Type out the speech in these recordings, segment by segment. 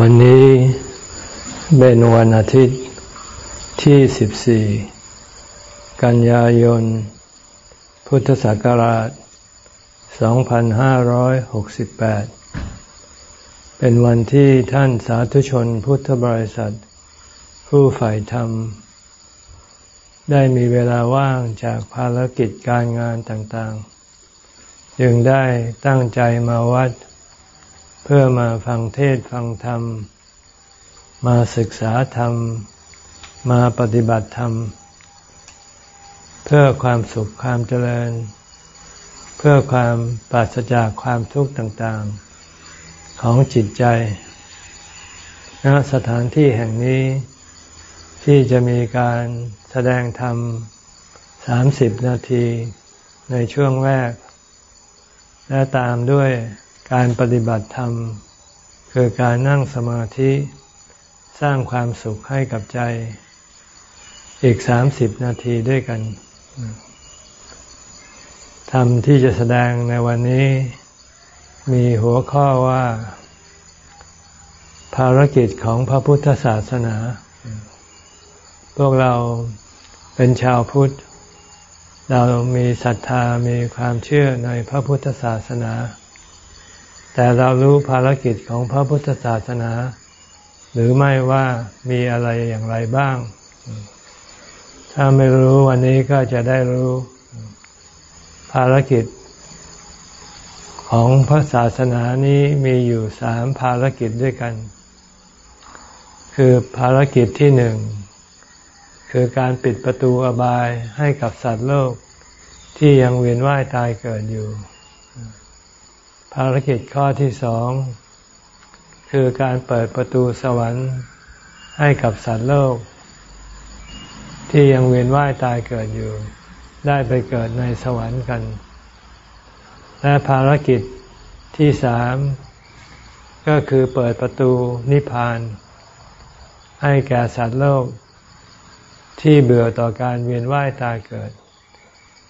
วันนี้เป็นวันอาทิตย์ที่ 14 กันยายน พุทธศักราช 2568 เป็นวันที่ท่านสาธุชนพุทธบริษัท ผู้ฝ่ายธรรม ได้มีเวลาว่างจากภารกิจการงานต่างๆ จึงได้ตั้งใจมาวัดเพื่อมาฟังเทศฟังธรรม มาศึกษาธรรม มาปฏิบัติธรรม เพื่อความสุขความเจริญ เพื่อความปราศจากความทุกข์ต่างๆ ของจิตใจณสถานที่แห่งนี้ที่จะมีการแสดงธรรมสามสิบนาทีในช่วงแรก และตามด้วย การปฏิบัติธรรม คือการนั่งสมาธิสร้างความสุขให้กับใจ อีกสามสิบนาทีด้วยกันธรรมที่จะแสดงในวันนี้ มีหัวข้อว่า ภารกิจของพระพุทธศาสนา พวกเราเป็นชาวพุทธ เรามีศรัทธามีความเชื่อในพระพุทธศาสนา แต่เรารู้ภารกิจของพระพุทธศาสนา หรือไม่ว่ามีอะไรอย่างไรบ้าง ถ้าไม่รู้วันนี้ก็จะได้รู้ภารกิจของพระศาสนานี้มีอยู่สามภารกิจด้วยกัน คือภารกิจที่หนึ่ง คือการปิดประตูอบายให้กับสัตว์โลกที่ยังเวียนว่ายตายเกิดอยู่ ภารกิจข้อที่สองคือการเปิดประตูสวรรค์ให้กับสัตว์โลก ที่ยังเวียนว่ายตายเกิดอยู่ ได้ไปเกิดในสวรรค์กัน และภารกิจที่สามก็คือเปิดประตูนิพพาน ให้แก่สัตว์โลก ที่เบื่อต่อการเวียนว่ายตายเกิด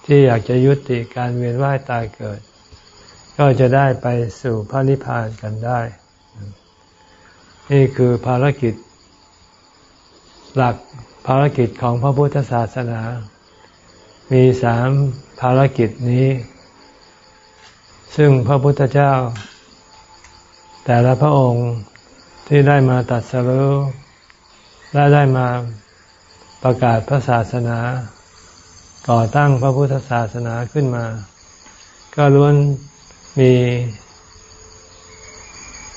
ที่อยากจะยุติการเวียนว่ายตายเกิด ก็จะได้ไปสู่พระนิพพานกันได้ นี่คือภารกิจ หลักภารกิจของพระพุทธศาสนา มีสามภารกิจนี้ ซึ่งพระพุทธเจ้า แต่ละพระองค์ที่ได้มาตัดสรุและได้มาประกาศพระศาสนา ก่อตั้งพระพุทธศาสนาขึ้นมา ก็ล้วน มี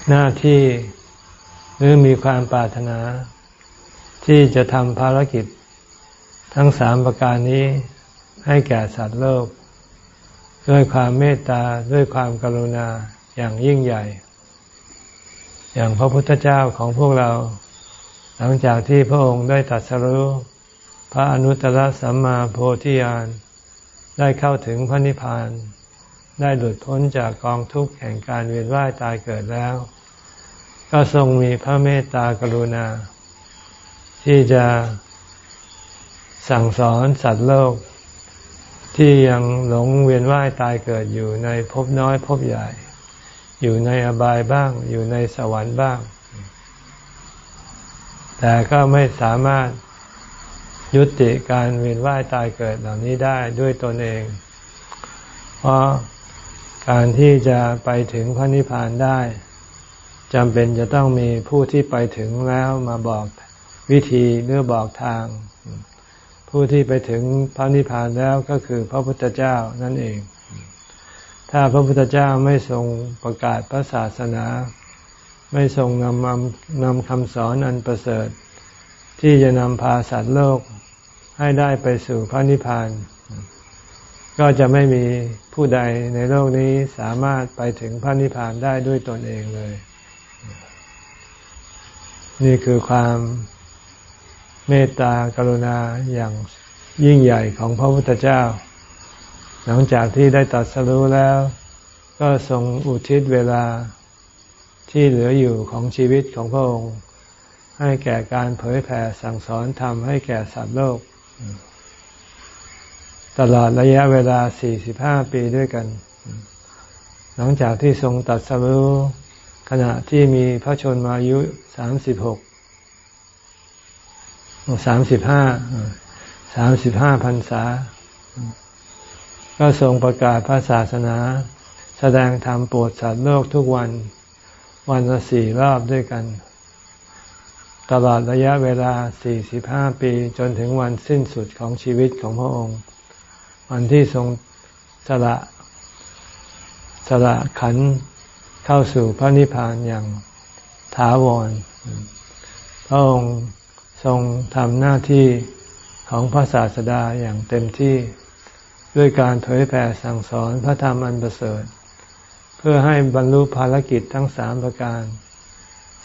หน้าที่หรือมีความปรารถนา ที่จะทำภารกิจ ทั้งสามประการนี้ให้แก่สัตว์โลก ด้วยความเมตตาด้วยความกรุณาอย่างยิ่งใหญ่ อย่างพระพุทธเจ้าของพวกเรา หลังจากที่พระองค์ได้ตัดสรู้พระอนุตตรสัมมาโพธิญาณได้เข้าถึงพระนิพพาน ได้หลุดพ้นจากกองทุกข์แห่งการเวียนว่ายตายเกิดแล้ว ก็ทรงมีพระเมตตากรุณา ที่จะสั่งสอนสัตว์โลก ที่ยังหลงเวียนว่ายตายเกิดอยู่ในภพน้อยภพใหญ่ อยู่ในอบายบ้าง อยู่ในสวรรค์บ้าง แต่ก็ไม่สามารถยุติการเวียนว่ายตายเกิดเหล่านี้ได้ด้วยตนเอง เพราะ การที่จะไปถึงพระนิพพานได้จำเป็นจะต้องมีผู้ที่ไปถึงแล้วมาบอกวิธีหรือบอกทาง ผู้ที่ไปถึงพระนิพพานแล้วก็คือพระพุทธเจ้านั่นเอง ถ้าพระพุทธเจ้าไม่ทรงประกาศพระศาสนา ไม่ทรงนำนำคำสอนอันประเสริฐ ที่จะนำพาสัตว์โลกให้ได้ไปสู่พระนิพพาน ก็จะไม่มีผู้ใดในโลกนี้สามารถไปถึงพระนิพพานได้ด้วยตนเองเลย นี่คือความเมตตากรุณาอย่างยิ่งใหญ่ของพระพุทธเจ้า หลังจากที่ได้ตัดสรู้แล้ว ก็ทรงอุทิศเวลาที่เหลืออยู่ของชีวิตของพระองค์ ให้แก่การเผยแผ่สั่งสอนธรรมให้แก่สัตว์โลก ตลอดระยะเวลา 45 ปีด้วยกัน หลังจากที่ทรงตัดสรู้ขณะที่มีพระชนมายุสามสิบหกสามสิบห้าสามสิบห้าพรรษา ก็ทรงประกาศพระศาสนา แสดงธรรมโปรดสัตว์โลกทุกวัน วันละสี่รอบด้วยกัน ตลอดระยะเวลาสี่สิบห้าปีจนถึงวันสิ้นสุดของชีวิตของพระองค์ วันที่ทรงสละสละขันเข้าสู่พระนิพพานอย่างถาวร พระองค์ทรงทำหน้าที่ของพระศาสดาอย่างเต็มที่ด้วยการเผยแผ่สั่งสอนพระธรรมอันประเสริฐ เพื่อให้บรรลุภารกิจทั้งสามประการ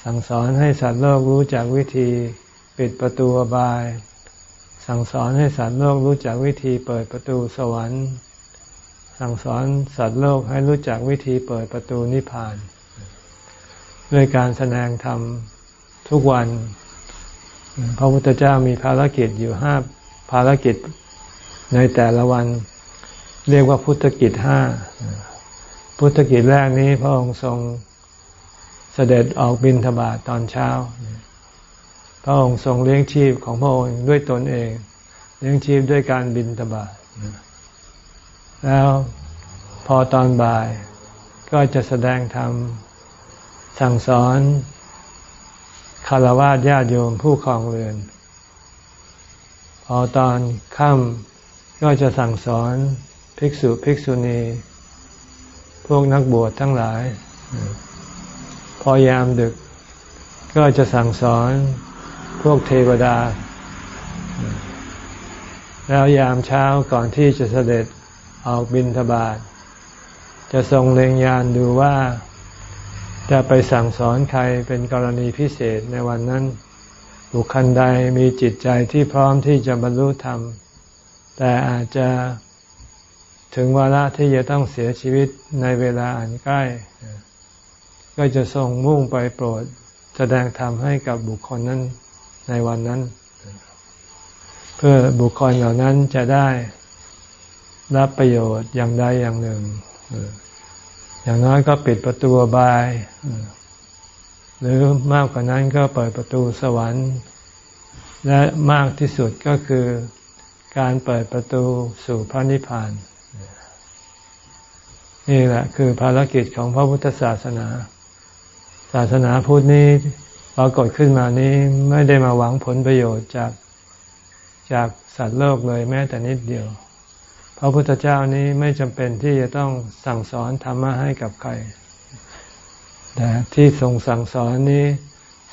สั่งสอนให้สัตว์โลกรู้จักวิธี ปิดประตูอบาย สั่งสอนให้สัตว์โลกรู้จักวิธีเปิดประตูสวรรค์ สั่งสอนสัตว์โลกให้รู้จักวิธีเปิดประตูนิพพาน ด้วยการแสดงธรรมทุกวัน พระพุทธเจ้ามีภารกิจอยู่ห้าภารกิจในแต่ละวัน เรียกว่าพุทธกิจห้าพุทธกิจแรกนี้พระองค์ทรงเสด็จออกบินทบาทตอนเช้า พระองค์ทรงเลี้ยงชีพของพระองค์ด้วยตนเอง เลี้ยงชีพด้วยการบินทบาทแล้วพอตอนบ่ายก็จะแสดงธรรมสั่งสอนคารวะญาติโยมผู้ครองเรือน พอตอนค่ำก็จะสั่งสอนภิกษุภิกษุณี พวกนักบวชทั้งหลาย พอยามดึกก็จะสั่งสอน พวกเทวดา แล้วยามเช้าก่อนที่จะเสด็จออกบินทบาทจะทรงเล็งยานดูว่าจะไปสั่งสอนใครเป็นกรณีพิเศษในวันนั้น บุคคลใดมีจิตใจที่พร้อมที่จะบรรลุธรรม แต่อาจจะถึงวาระที่จะต้องเสียชีวิตในเวลาอันใกล้ ก็จะทรงมุ่งไปโปรดแสดงธรรมให้กับบุคคลนั้น ในวันนั้น เพื่อบุคคลเหล่านั้นจะได้รับประโยชน์อย่างใดอย่างหนึ่ง อย่างน้อยก็ปิดประตูบาย หรือมากกว่านั้นก็เปิดประตูสวรรค์ และมากที่สุดก็คือการเปิดประตูสู่พระนิพพาน นี่แหละคือภารกิจของพระพุทธศาสนา ศาสนาพุทธนี้ ปรากฏขึ้นมานี้ไม่ได้มาหวังผลประโยชน์จากจากสัตว์โลกเลยแม้แต่นิดเดียว พระพุทธเจ้านี้ไม่จำเป็นที่จะต้องสั่งสอนธรรมะให้กับใครแต่ที่ทรงสั่งสอนนี้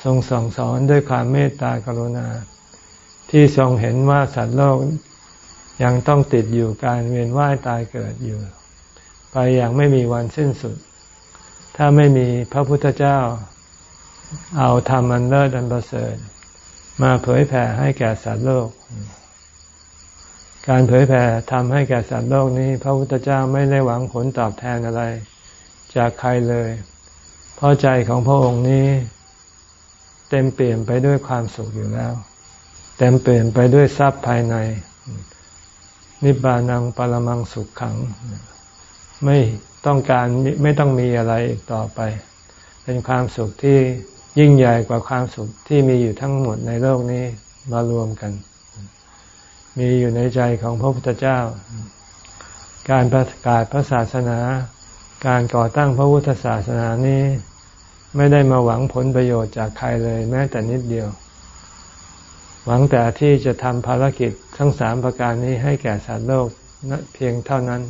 ทรงสั่งสอนด้วยความเมตตากรุณา ที่ทรงเห็นว่าสัตว์โลกยังต้องติดอยู่การเวียนว่ายตายเกิดอยู่ ไปอย่างไม่มีวันสิ้นสุด ถ้าไม่มีพระพุทธเจ้า เอาธรรมอันเลิศอันประเสริฐมาเผยแผ่ให้แก่สัตว์โลก การเผยแผ่ทำให้แก่สัตว์โลกนี้ พระพุทธเจ้าไม่ได้หวังผลตอบแทนอะไร จากใครเลย เพราะใจของพระองค์นี้ เต็มเปลี่ยนไปด้วยความสุขอยู่แล้ว เต็มเปลี่ยนไปด้วยทรัพย์ภายใน นิบานังปรมังสุขขัง ไม่ต้องการไม่ต้องมีอะไรอีกต่อไป เป็นความสุขที่ ยิ่งใหญ่กว่าความสุขที่มีอยู่ทั้งหมดในโลกนี้มารวมกัน มีอยู่ในใจของพระพุทธเจ้า การประกาศพระศาสนา การก่อตั้งพระพุทธศาสนานี้ ไม่ได้มาหวังผลประโยชน์จากใครเลยแม้แต่นิดเดียว หวังแต่ที่จะทำภารกิจทั้งสามประการนี้ให้แก่สัตว์โลกเพียงเท่านั้น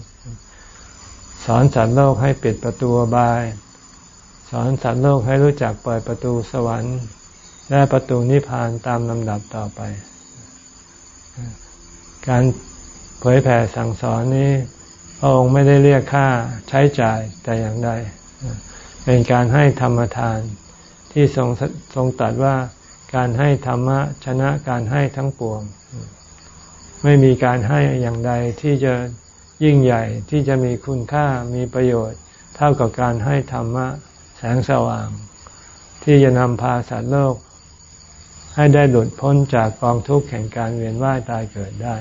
สอนสัตว์โลกให้ปิดประตูบาย สอนสัตว์โลกให้รู้จักเปิดประตูสวรรค์ และประตูนิพพานตามลำดับต่อไป การเผยแผ่สั่งสอนนี้พระองค์ไม่ได้เรียกค่าใช้จ่ายแต่อย่างใด เป็นการให้ธรรมทานที่ทรงทรงตรัสว่าการให้ธรรมะชนะการให้ทั้งปวง ไม่มีการให้อย่างใดที่จะยิ่งใหญ่ที่จะมีคุณค่ามีประโยชน์ เท่ากับการให้ธรรมะ แสงสว่าง ที่จะนำพาสัตว์โลก ให้ได้หลุดพ้นจากกองทุกข์แห่งการเวียนว่ายตายเกิดได้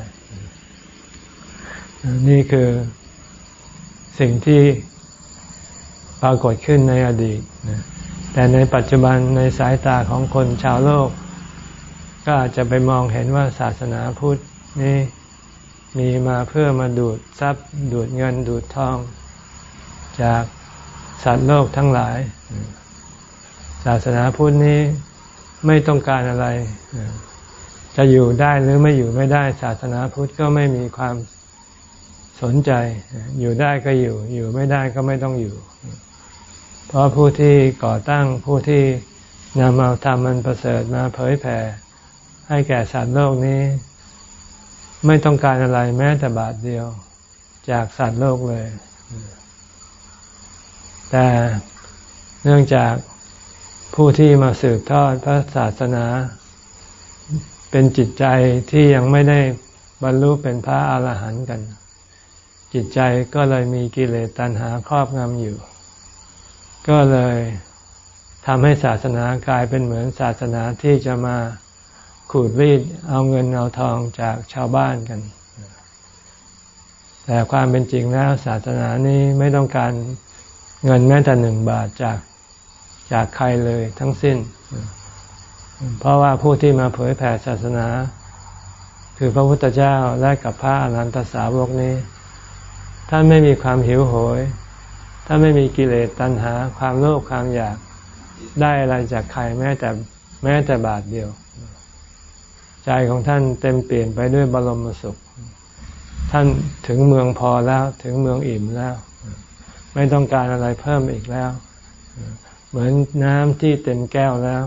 นี่คือสิ่งที่ปรากฏขึ้นในอดีต แต่ในปัจจุบันในสายตาของคนชาวโลก ก็อาจจะไปมองเห็นว่าศาสนาพุทธนี้มีมาเพื่อมาดูดทรัพย์ ดูดเงินดูดทอง จาก สัตว์โลกทั้งหลาย ศาสนาพุทธนี้ไม่ต้องการอะไร จะอยู่ได้หรือไม่อยู่ไม่ได้ ศาสนาพุทธก็ไม่มีความสนใจ อยู่ได้ก็อยู่ อยู่ไม่ได้ก็ไม่ต้องอยู่ เพราะผู้ที่ก่อตั้งผู้ที่นำเอาธรรมมันประเสริฐมาเผยแผ่ ให้แก่สัตว์โลกนี้ ไม่ต้องการอะไรแม้แต่บาทเดียว จากสัตว์โลกเลย แต่เนื่องจากผู้ที่มาสืบทอดพระศาสนา เป็นจิตใจที่ยังไม่ได้บรรลุเป็นพระอาหารหันต์กัน จิตใจก็เลยมีกิเลสตัณหาครอบงำอยู่ ก็เลยทำให้ศาสนากลายเป็นเหมือนศาสนาที่จะมาขูดรีดเอาเงินเอาทองจากชาวบ้านกัน แต่ความเป็นจริงแล้วศาสนานี้ไม่ต้องการ เงินแม้แต่หนึ่งบาทจากจากใครเลยทั้งสิ้น เพราะว่าผู้ที่มาเผยแผ่ศาสนา คือพระพุทธเจ้าและกับพระอรหันตสาวกนี้ ท่านไม่มีความหิวโหย ท่านไม่มีกิเลสตัณหา ความโลภความอยากได้อะไรจากใครแม้แต่แม้แต่บาทเดียว ใจของท่านเต็มเปลี่ยนไปด้วยบรมสุข ท่านถึงเมืองพอแล้วถึงเมืองอิ่มแล้ว ไม่ต้องการอะไรเพิ่มอีกแล้ว เหมือนน้ำที่เต็มแก้วแล้ว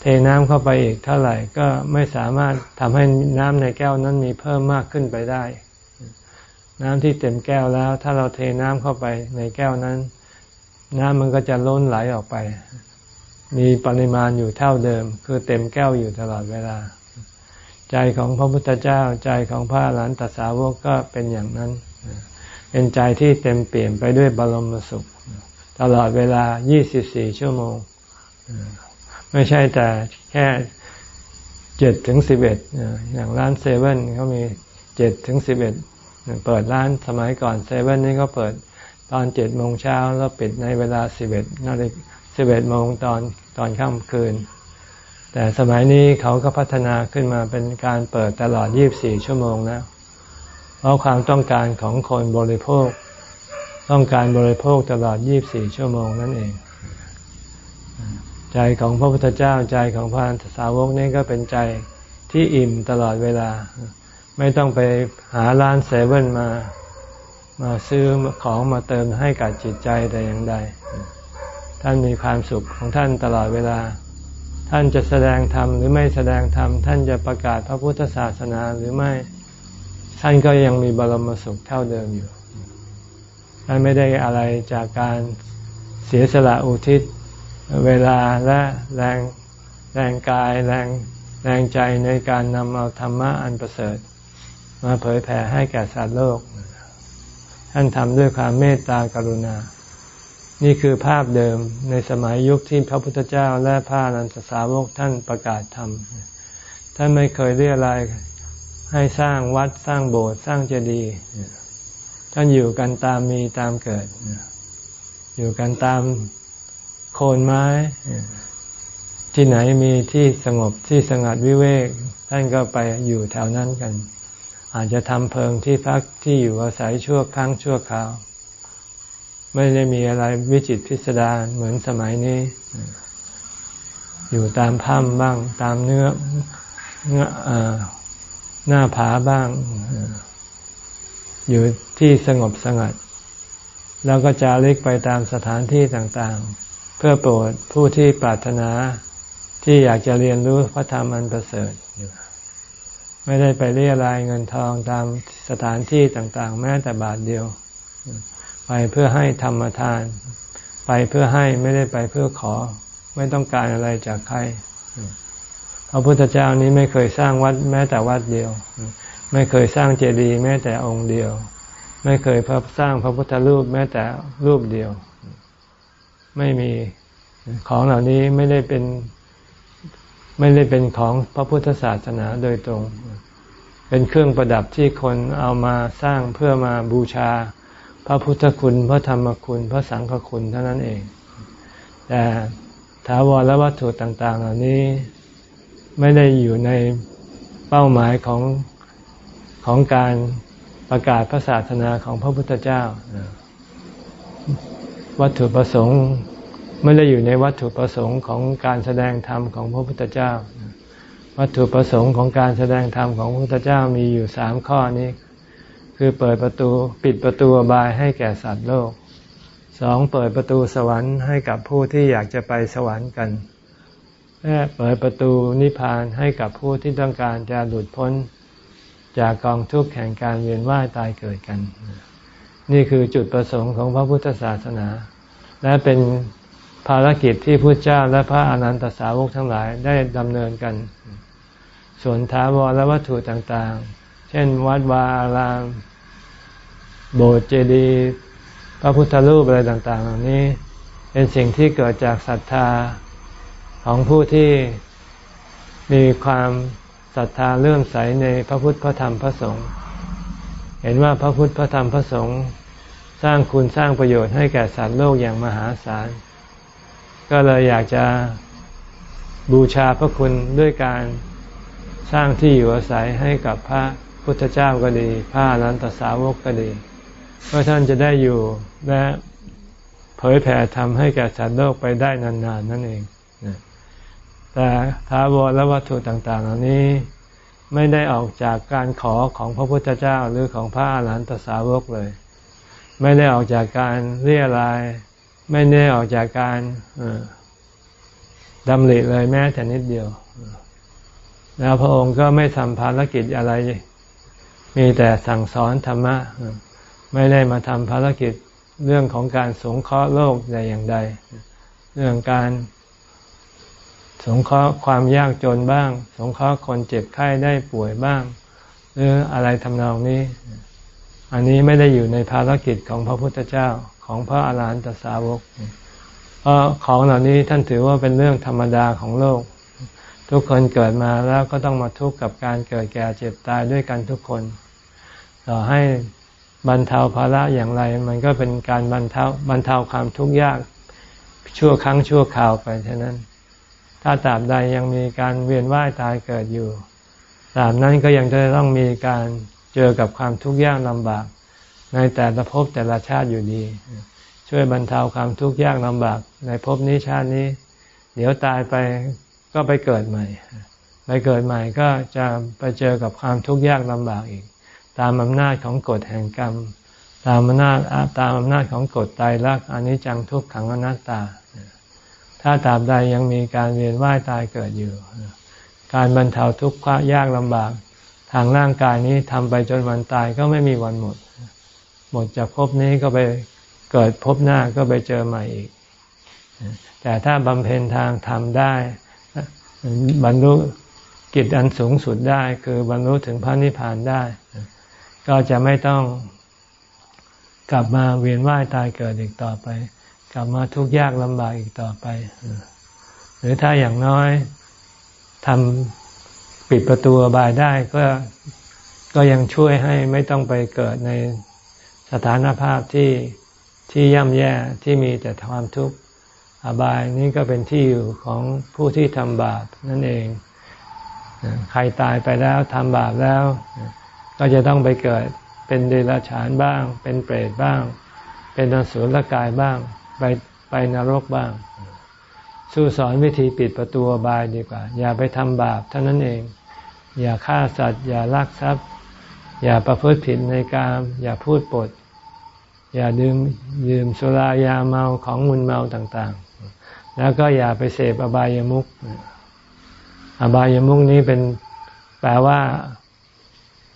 เทน้ำเข้าไปอีกเท่าไหร่ก็ไม่สามารถทำให้น้ำในแก้วนั้นมีเพิ่มมากขึ้นไปได้ น้ำที่เต็มแก้วแล้ว ถ้าเราเทน้ำเข้าไปในแก้วนั้น น้ำมันก็จะล้นไหลออกไป มีปริมาณอยู่เท่าเดิม คือเต็มแก้วอยู่ตลอดเวลา ใจของพระพุทธเจ้าใจของพระหลานตสาวกก็เป็นอย่างนั้น เป็นใจที่เต็มเปลี่ยนไปด้วยบรมสุข ตลอดเวลา 24 ชั่วโมง ไม่ใช่แต่แค่เจ็ดถึงสิบเอ็ดอย่างร้านเซเว่นเขามีเจ็ดถึงสิบเอ็ดเปิดร้านสมัยก่อนเซเว่นนี่ก็เปิดตอนเจ็ดโมงเช้าแล้วปิดในเวลาสิบเอ็ดนาฬิกาสิบเอ็ดโมงตอนตอนค่ำคืน แต่สมัยนี้เขาก็พัฒนาขึ้นมาเป็นการเปิดตลอด24ชั่วโมงแล้ว เพราะความต้องการของคนบริโภค ต้องการบริโภคตลอด 24 ชั่วโมงนั่นเอง ใจของพระพุทธเจ้าใจของพระสาวกนี่ก็เป็นใจที่อิ่มตลอดเวลา ไม่ต้องไปหาร้านเซเว่นมา มาซื้อของมาเติมให้กับจิตใจแต่อย่างใด ท่านมีความสุขของท่านตลอดเวลา ท่านจะแสดงธรรมหรือไม่แสดงธรรม ท่านจะประกาศพระพุทธศาสนาหรือไม่ ท่านก็ยังมีบรมสุขเท่าเดิมอยู่ท่านไม่ได้อะไรจากการเสียสละอุทิศ เวลาและแรงแรงกายแรงแรงใจในการนำเอาธรรมะอันประเสริฐ มาเผยแผ่ให้แก่สัตว์โลก ท่านทำด้วยความเมตตากรุณา นี่คือภาพเดิมในสมัยยุคที่พระพุทธเจ้าและพระนันตสาวกท่านประกาศธรรม ท่านไม่เคยเรียอะไร ให้สร้างวัดสร้างโบสถ์สร้างเจดีย์ท่านอยู่กันตามมีตามเกิด อยู่กันตามโคนไม้ ที่ไหนมีที่สงบที่สงัดวิเวก ท่านก็ไปอยู่แถวนั้นกัน อาจจะทำเพิงที่พักที่อยู่อาศัยชั่วครั้งชั่วคราว ไม่ได้มีอะไรวิจิตพิสดารเหมือนสมัยนี้ อยู่ตามถ้ำบ้างตามเนื้อ หน้าผาบ้าง อยู่ที่สงบสงัด แล้วก็จะเล็กไปตามสถานที่ต่างๆ เพื่อโปรดผู้ที่ปรารถนาที่อยากจะเรียนรู้พระธรรมอันประเสริฐไม่ได้ไปเรียรายเงินทองตามสถานที่ต่างๆ แม้แต่บาทเดียว ไปเพื่อให้ธรรมทาน ไปเพื่อให้ไม่ได้ไปเพื่อขอ ไม่ต้องการอะไรจากใคร พระพุทธเจ้านี้ไม่เคยสร้างวัดแม้แต่วัดเดียว ไม่เคยสร้างเจดีย์แม้แต่องค์เดียว ไม่เคยพสร้างพระพุทธรูปแม้แต่รูปเดียว ไม่มีของเหล่านี้ไม่ได้เป็นไม่ได้เป็นของพระพุทธศาสนาโดยตรง เป็นเครื่องประดับที่คนเอามาสร้างเพื่อมาบูชา พระพุทธคุณ พระธรรมคุณ พระสังฆคุณเท่านั้นเอง แต่ถาวรและวัตถุต่าง ๆ เหล่านี้ ไม่ได้อยู่ในเป้าหมายของของการประกาศพระศาสนาของพระพุทธเจ้า วัตถุประสงค์ไม่ได้อยู่ในวัตถุประสงค์ของการแสดงธรรมของพระพุทธเจ้า วัตถุประสงค์ของการแสดงธรรมของพระพุทธเจ้ามีอยู่สามข้อนี้ คือเปิดประตูปิดประตูบายให้แก่สัตว์โลกสองเปิดประตูสวรรค์ให้กับผู้ที่อยากจะไปสวรรค์กัน เปิดประตูนิพพานให้กับผู้ที่ต้องการจะหลุดพ้นจากกองทุกข์แห่งการเวียนว่ายตายเกิดกัน นี่คือจุดประสงค์ของพระพุทธศาสนา และเป็นภารกิจที่พระเจ้าและพระอนันตสาวกทั้งหลายได้ดำเนินกัน ส่วนท้าวรและวัตถุต่างๆ เช่นวัดวาอาราม โบสถ์เจดีย์พระพุทธรูปอะไรต่างๆ เหล่านี้ เป็นสิ่งที่เกิดจากศรัทธา ของผู้ที่มีความศรัทธาเลื่อมใสในพระพุทธพระธรรมพระสงฆ์เห็นว่าพระพุทธพระธรรมพระสงฆ์สร้างคุณสร้างประโยชน์ให้แก่สัตว์โลกอย่างมหาศาล ก็เลยอยากจะบูชาพระคุณด้วยการสร้างที่อยู่อาศัยให้กับพระพุทธเจ้าก็ดี พระอนันตสาวกก็ดีเพื่อท่านจะได้อยู่และเผยแผ่ธรรมให้แก่สัตว์โลกไปได้นานๆนั่นเอง แต่ท้าวรและวัตถุต่างๆ เหล่านี้ไม่ได้ออกจากการขอของพระพุทธเจ้าหรือของพระอรหันตสาวกเลย ไม่ได้ออกจากการเรียรายไม่ได้ออกจากการดำริเลยแม้แต่นิดเดียว แล้วพระองค์ก็ไม่ทำภารกิจอะไร มีแต่สั่งสอนธรรมะ ไม่ได้มาทำภารกิจเรื่องของการสงเคราะห์โลกใดอย่างใด เรื่องการ สงเคราะห์ความยากจนบ้าง สงเคราะห์คนเจ็บไข้ได้ป่วยบ้าง หรืออะไรทำนองนี้ อันนี้ไม่ได้อยู่ในภารกิจของพระพุทธเจ้าของพระอาหารหันตสาวกเพราะของเหล่านี้ท่านถือว่าเป็นเรื่องธรรมดาของโลก ทุกคนเกิดมาแล้วก็ต้องมาทุกข์กับการเกิดแก่เจ็บตายด้วยกันทุกคน ต่อให้บรรเทาภาระอย่างไร มันก็เป็นการบรรเทาบรรเทาความทุกข์ยากชั่วครั้งชั่วคราวไปเท่านั้น ถ้าตราบใดยังมีการเวียนว่ายตายเกิดอยู่ตราบนั้นก็ยังจะต้องมีการเจอกับความทุกข์ยากลำบาก ในแต่ละภพแต่ละชาติอยู่ดี ช่วยบรรเทาความทุกข์ยากลำบาก ในภพนี้ชาตินี้ เดี๋ยวตายไปก็ไปเกิดใหม่ ไปเกิดใหม่ก็จะไปเจอกับความทุกข์ยากลำบากอีก ตามอำนาจของกฎแห่งกรรม ตามอำนาจตามอำนาจของกฎตายรักอนิจจังทุกขังอนัตตา ถ้าตราบใดยังมีการเวียนว่ายตายเกิดอยู่ การบรรเทาทุกข์ยากลำบาก ทางร่างกายนี้ทำไปจนวันตายก็ไม่มีวันหมด หมดจากภพนี้ก็ไปเกิดภพหน้าก็ไปเจอใหม่อีก แต่ถ้าบำเพ็ญทางทำได้ บรรลุกิจอันสูงสุดได้ คือบรรลุถึงพระนิพพานได้ ก็จะไม่ต้องกลับมาเวียนว่ายตายเกิดอีกต่อไป กลับมาทุกข์ยากลำบากอีกต่อไป หรือถ้าอย่างน้อยทำปิดประตูบายได้ก็ก็ยังช่วยให้ไม่ต้องไปเกิดในสถานภาพที่ที่ย่ำแย่ที่มีแต่ความทุกข์อบายนี้ก็เป็นที่อยู่ของผู้ที่ทำบาปนั่นเอง ใครตายไปแล้วทำบาปแล้ว ก็จะต้องไปเกิดเป็นเดรัจฉานบ้าง เป็นเปรตบ้าง เป็นนสุลกายบ้าง ไปไปนรกบ้าง สู้สอนวิธีปิดประตูบายดีกว่า อย่าไปทำบาปเท่านั้นเอง อย่าฆ่าสัตว์ อย่าลักทรัพย์ อย่าประพฤติผิดในกาม อย่าพูดปด อย่าดื่มดื่มสุรายาเมาของมุนเมาต่างๆ แล้วก็อย่าไปเสพอบายามุขอบายามุขนี้เป็นแปลว่า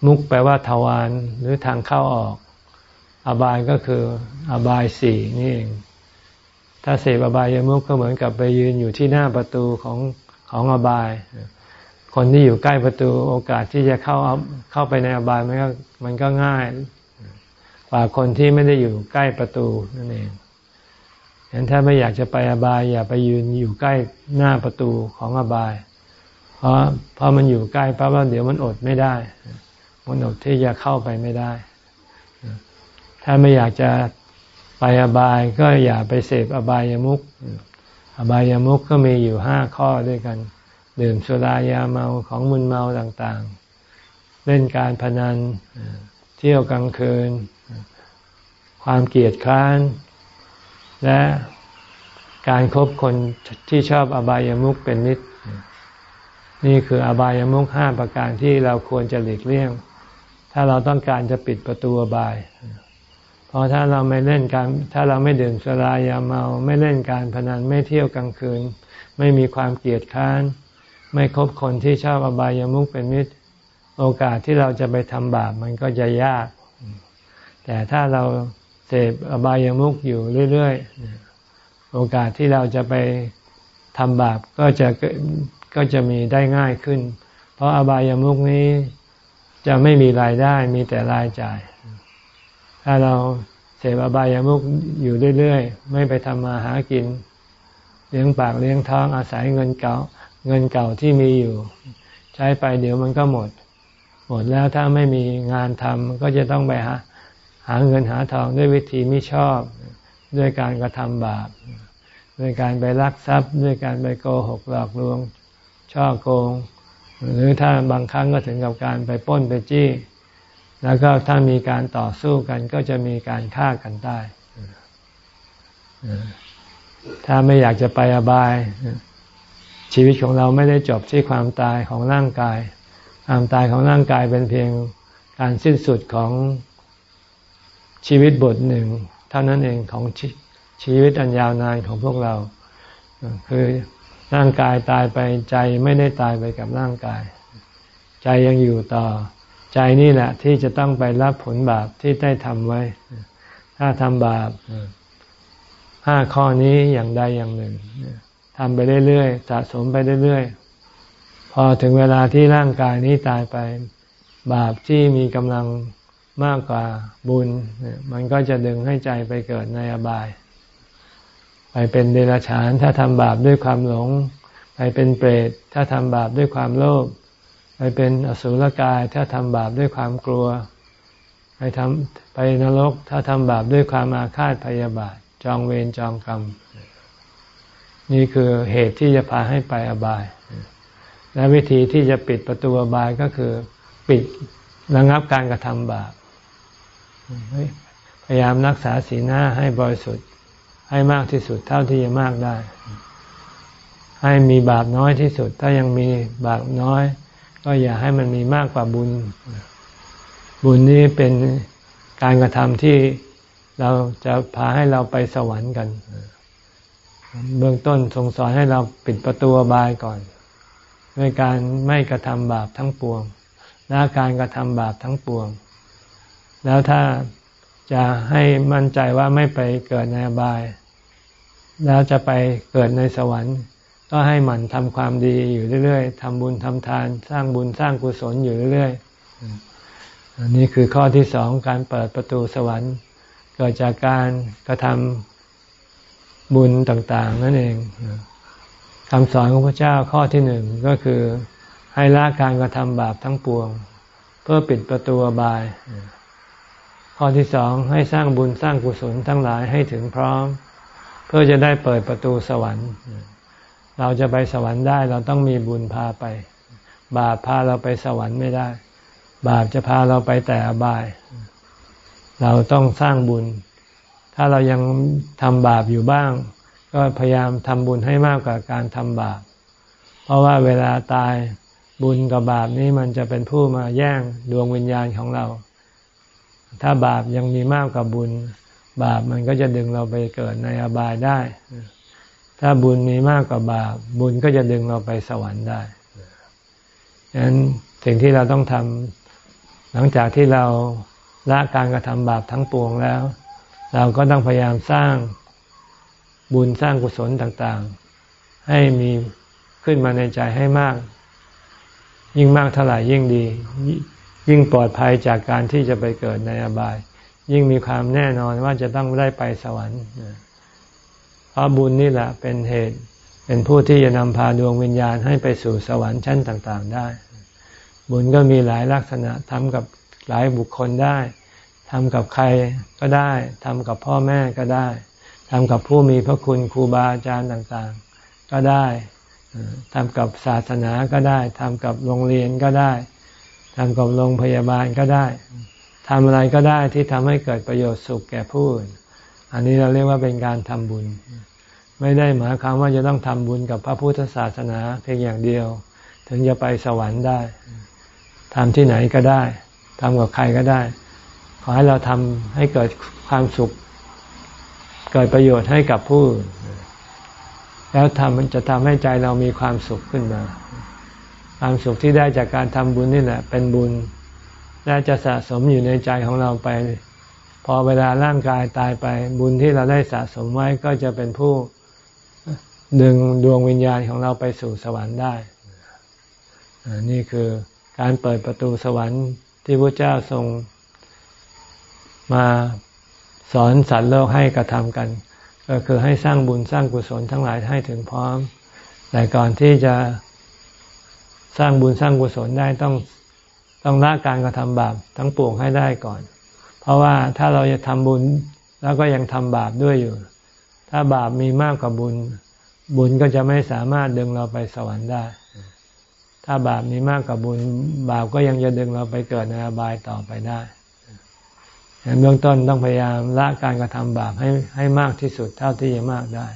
มุกแปลว่าทวารหรือทางเข้าออก อบายก็คือ อบายสี่นี่เอง ถ้าเสพอบายามุขก็เหมือนกับไปยืนอยู่ที่หน้าประตูของของอบาย คนที่อยู่ใกล้ประตูโอกาสที่จะเข้าเข้าไปในอบายมันก็มันก็ง่ายกว่าคนที่ไม่ได้อยู่ใกล้ประตูนั่นเองฉะนั้นถ้าไม่อยากจะไปอบาย อย่าไปยืนอยู่ใกล้หน้าประตูของอบาย เพราะเพราะมันอยู่ใกล้เพราะว่าเดี๋ยวมันอดไม่ได้ มันอดที่จะเข้าไปไม่ได้ ถ้าไม่อยากจะ ไปอบายก็อย่าไปเสพอบายามุขอบายามุขก็มีอยู่ห้าข้อด้วยกัน ดื่มสุรายาเมาของมึนเมาต่างๆ เล่นการพนัน เที่ยวกลางคืน ความเกลียดคร้าน และการครบคนที่ชอบอบายามุขเป็นนิด นี่คืออบายามุขห้าประการที่เราควรจะหลีกเลี่ยง ถ้าเราต้องการจะปิดประตูอบาย พอถ้าเราไม่เล่นการ ถ้าเราไม่ดื่มสุรายาเมา ไม่เล่นการพนันไม่เที่ยวกลางคืน ไม่มีความเกลียดค้าน ไม่คบคนที่ชอบอบายามุขเป็นมิตรโอกาสที่เราจะไปทำบาปมันก็จะยาก แต่ถ้าเราเสพอบายามุขอยู่เรื่อยๆ โอกาสที่เราจะไปทำบาปก็จะก็จะมีได้ง่ายขึ้น เพราะอบายามุขนี้จะไม่มีรายได้มีแต่รายจ่าย ถ้าเราเสพอบายามุขอยู่เรื่อยๆ ไม่ไปทำมาหากิน เลี้ยงปากเลี้ยงท้องอาศัยเงินเก่า เงินเก่าที่มีอยู่ ใช้ไปเดี๋ยวมันก็หมด หมดแล้วถ้าไม่มีงานทำก็จะต้องไปหาหาเงินหาทองด้วยวิธีไม่ชอบ ด้วยการกระทำบาป ด้วยการไปลักทรัพย์ ด้วยการไปโกหกหลอกลวง ช่อโกง หรือถ้าบางครั้งก็ถึงกับการไปป้นไปจี้ แล้วก็ถ้ามีการต่อสู้กันก็จะมีการฆ่ากันได้ ถ้าไม่อยากจะไปอบาย ชีวิตของเราไม่ได้จบที่ความตายของร่างกาย ความตายของร่างกายเป็นเพียงการสิ้นสุดของชีวิตบทหนึ่ง เท่านั้นเองของชชีวิตอันยาวนานของพวกเรา คือร่างกายตายไปใจไม่ได้ตายไปกับร่างกาย ใจยังอยู่ต่อ ใจนี่แหละที่จะต้องไปรับผลบาปที่ได้ทำไว้ ถ้าทำบาปห้าข้อนี้อย่างใดอย่างหนึ่งทำไปเรื่อยๆสะสมไปเรื่อยๆ พอถึงเวลาที่ร่างกายนี้ตายไป บาปที่มีกำลังมากกว่าบุญ มันก็จะดึงให้ใจไปเกิดในอบาย ไปเป็นเดรัจฉานถ้าทำบาปด้วยความหลง ไปเป็นเปรตถ้าทำบาปด้วยความโลภ เป็นอสุรกายถ้าทำบาปด้วยความกลัว ไปทำไปนรกถ้าทำบาปด้วยความอาฆาตพยาบาท จองเวรจองกรรม นี่คือเหตุที่จะพาให้ไปอบาย และวิธีที่จะปิดประตูอบายก็คือ ปิดระงับการกระทำบาปพยายามรักษาสีหน้าให้บริสุทธิ์ให้มากที่สุดเท่าที่จะมากได้ ให้มีบาปน้อยที่สุด ถ้ายังมีบาปน้อย ก็อย่าให้มันมีมากกว่าบุญ บุญนี้เป็นการกระทำที่เราจะพาให้เราไปสวรรค์กัน เบื้องต้นทรงสอนให้เราปิดประตูบายก่อน ด้วยการไม่กระทำบาปทั้งปวงและการกระทำบาปทั้งปวง แล้วถ้าจะให้มั่นใจว่าไม่ไปเกิดในบาย แล้วจะไปเกิดในสวรรค์ ก็ให้หมั่นทำความดีอยู่เรื่อยๆทำบุญทำทาน สร้างบุญสร้างกุศลอยู่เรื่อยๆอันนี้คือข้อที่สองการเปิดประตูสวรรค์ เกิดจากการกระทำบุญต่างๆ นั่นเองคำสอนของพระเจ้าข้อที่หนึ่งก็คือให้ละการกระทำบาปทั้งปวง เพื่อปิดประตูบาย ข้อที่สองให้สร้างบุญสร้างกุศลทั้งหลายให้ถึงพร้อม เพื่อจะได้เปิดประตูสวรรค์ เราจะไปสวรรค์ได้ เราต้องมีบุญพาไป บาปพาเราไปสวรรค์ไม่ได้ บาปจะพาเราไปแต่อบาย เราต้องสร้างบุญ ถ้าเรายังทำบาปอยู่บ้าง ก็พยายามทำบุญให้มากกว่าการทำบาป เพราะว่าเวลาตายบุญกับบาปนี้มันจะเป็นผู้มาแย่งดวงวิญญาณของเรา ถ้าบาปยังมีมากกว่าบุญ บาปมันก็จะดึงเราไปเกิดในอบายได้ ถ้าบุญมีมากกว่าบาป บุญก็จะดึงเราไปสวรรค์ได้ฉะนั้นสิ่งที่เราต้องทำหลังจากที่เราละการกระทำบาปทั้งปวงแล้ว เราก็ต้องพยายามสร้างบุญสร้างกุศลต่างๆ ให้มีขึ้นมาในใจให้มาก ยิ่งมากเท่าไหร่ยิ่งดี ยิ่งปลอดภัยจากการที่จะไปเกิดในอบาย ยิ่งมีความแน่นอนว่าจะต้องได้ไปสวรรค์ เพราะบุญนี่แหละเป็นเหตุ เป็นผู้ที่จะนำพาดวงวิญญาณให้ไปสู่สวรรค์ชั้นต่างๆได้ บุญก็มีหลายลักษณะทำกับหลายบุคคลได้ทำกับใครก็ได้ทำกับพ่อแม่ก็ได้ทำกับผู้มีพระคุณครูบาอาจารย์ต่างๆ ก็ได้ทำกับศาสนาก็ได้ทำกับโรงเรียนก็ได้ทำกับโรงพยาบาลก็ได้ทำอะไรก็ได้ที่ทำให้เกิดประโยชน์สุขแก่ผู้อื่น อันนี้เราเรียกว่าเป็นการทำบุญ ไม่ได้หมายความว่าจะต้องทำบุญกับพระพุทธศาสนาเพียงอย่างเดียว ถึงจะไปสวรรค์ได้ทำที่ไหนก็ได้ทำกับใครก็ได้ ขอให้เราทำให้เกิดความสุข เกิดประโยชน์ให้กับผู้แล้วทำมันจะทำให้ใจเรามีความสุขขึ้นมา ความสุขที่ได้จากการทำบุญนี่แหละ เป็นบุญและจะสะสมอยู่ในใจของเราไป พอเวลาร่างกายตายไป บุญที่เราได้สะสมไว้ก็จะเป็นผู้ดึงดวงวิญญาณของเราไปสู่สวรรค์ได้ นี่คือการเปิดประตูสวรรค์ที่พระเจ้าทรงมาสอนสัตว์โลกให้กระทำกัน ก็คือให้สร้างบุญสร้างกุศลทั้งหลายให้ถึงพร้อม แต่ก่อนที่จะสร้างบุญสร้างกุศลได้ต้องต้องละการกระทำบาปทั้งปวงให้ได้ก่อน เพราะว่าถ้าเราจะทำบุญแล้วก็ยังทำบาปด้วยอยู่ ถ้าบาปมีมากกว่าบุญ บุญก็จะไม่สามารถดึงเราไปสวรรค์ได้ ถ้าบาปมีมากกว่าบุญ บาปก็ยังจะดึงเราไปเกิดในอบายต่อไปได้เบื้องต้นต้องพยายามละการกระทำบาปให้ให้มากที่สุดเท่าที่จะมากได้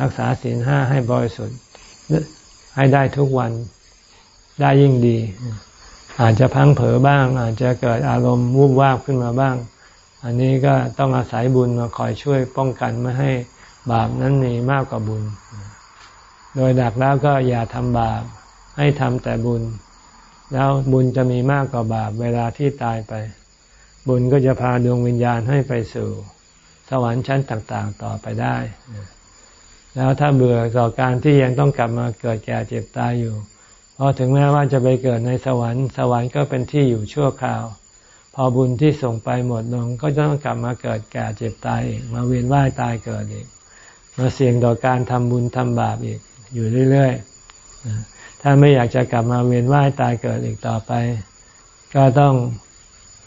รักษาศีลห้าให้บริสุทธิ์ให้ได้ทุกวันได้ยิ่งดี อาจจะพังเผลอบ้าง อาจจะเกิดอารมณ์วูบวาบขึ้นมาบ้าง อันนี้ก็ต้องอาศัยบุญมาคอยช่วยป้องกันไม่ให้บาปนั้นมีมากกว่าบุญ โดยดักแล้วก็อย่าทำบาปให้ทำแต่บุญ แล้วบุญจะมีมากกว่าบาปเวลาที่ตายไป บุญก็จะพาดวงวิญญาณให้ไปสู่สวรรค์ชั้นต่างๆ ต่อไปได้ แล้วถ้าเบื่อต่อการที่ยังต้องกลับมาเกิดแก่เจ็บตายอยู่ พอถึงแม้ว่าจะไปเกิดในสวรรค์ สวรรค์ก็เป็นที่อยู่ชั่วคราว พอบุญที่ส่งไปหมดลง ก็จะต้องกลับมาเกิดแก่เจ็บตายอีกมาเวียนว่ายตายเกิดอีก มาเสี่ยงต่อการทำบุญทำบาปอีก อยู่เรื่อยๆ ถ้าไม่อยากจะกลับมาเวียนว่ายตายเกิดอีกต่อไป ก็ต้อง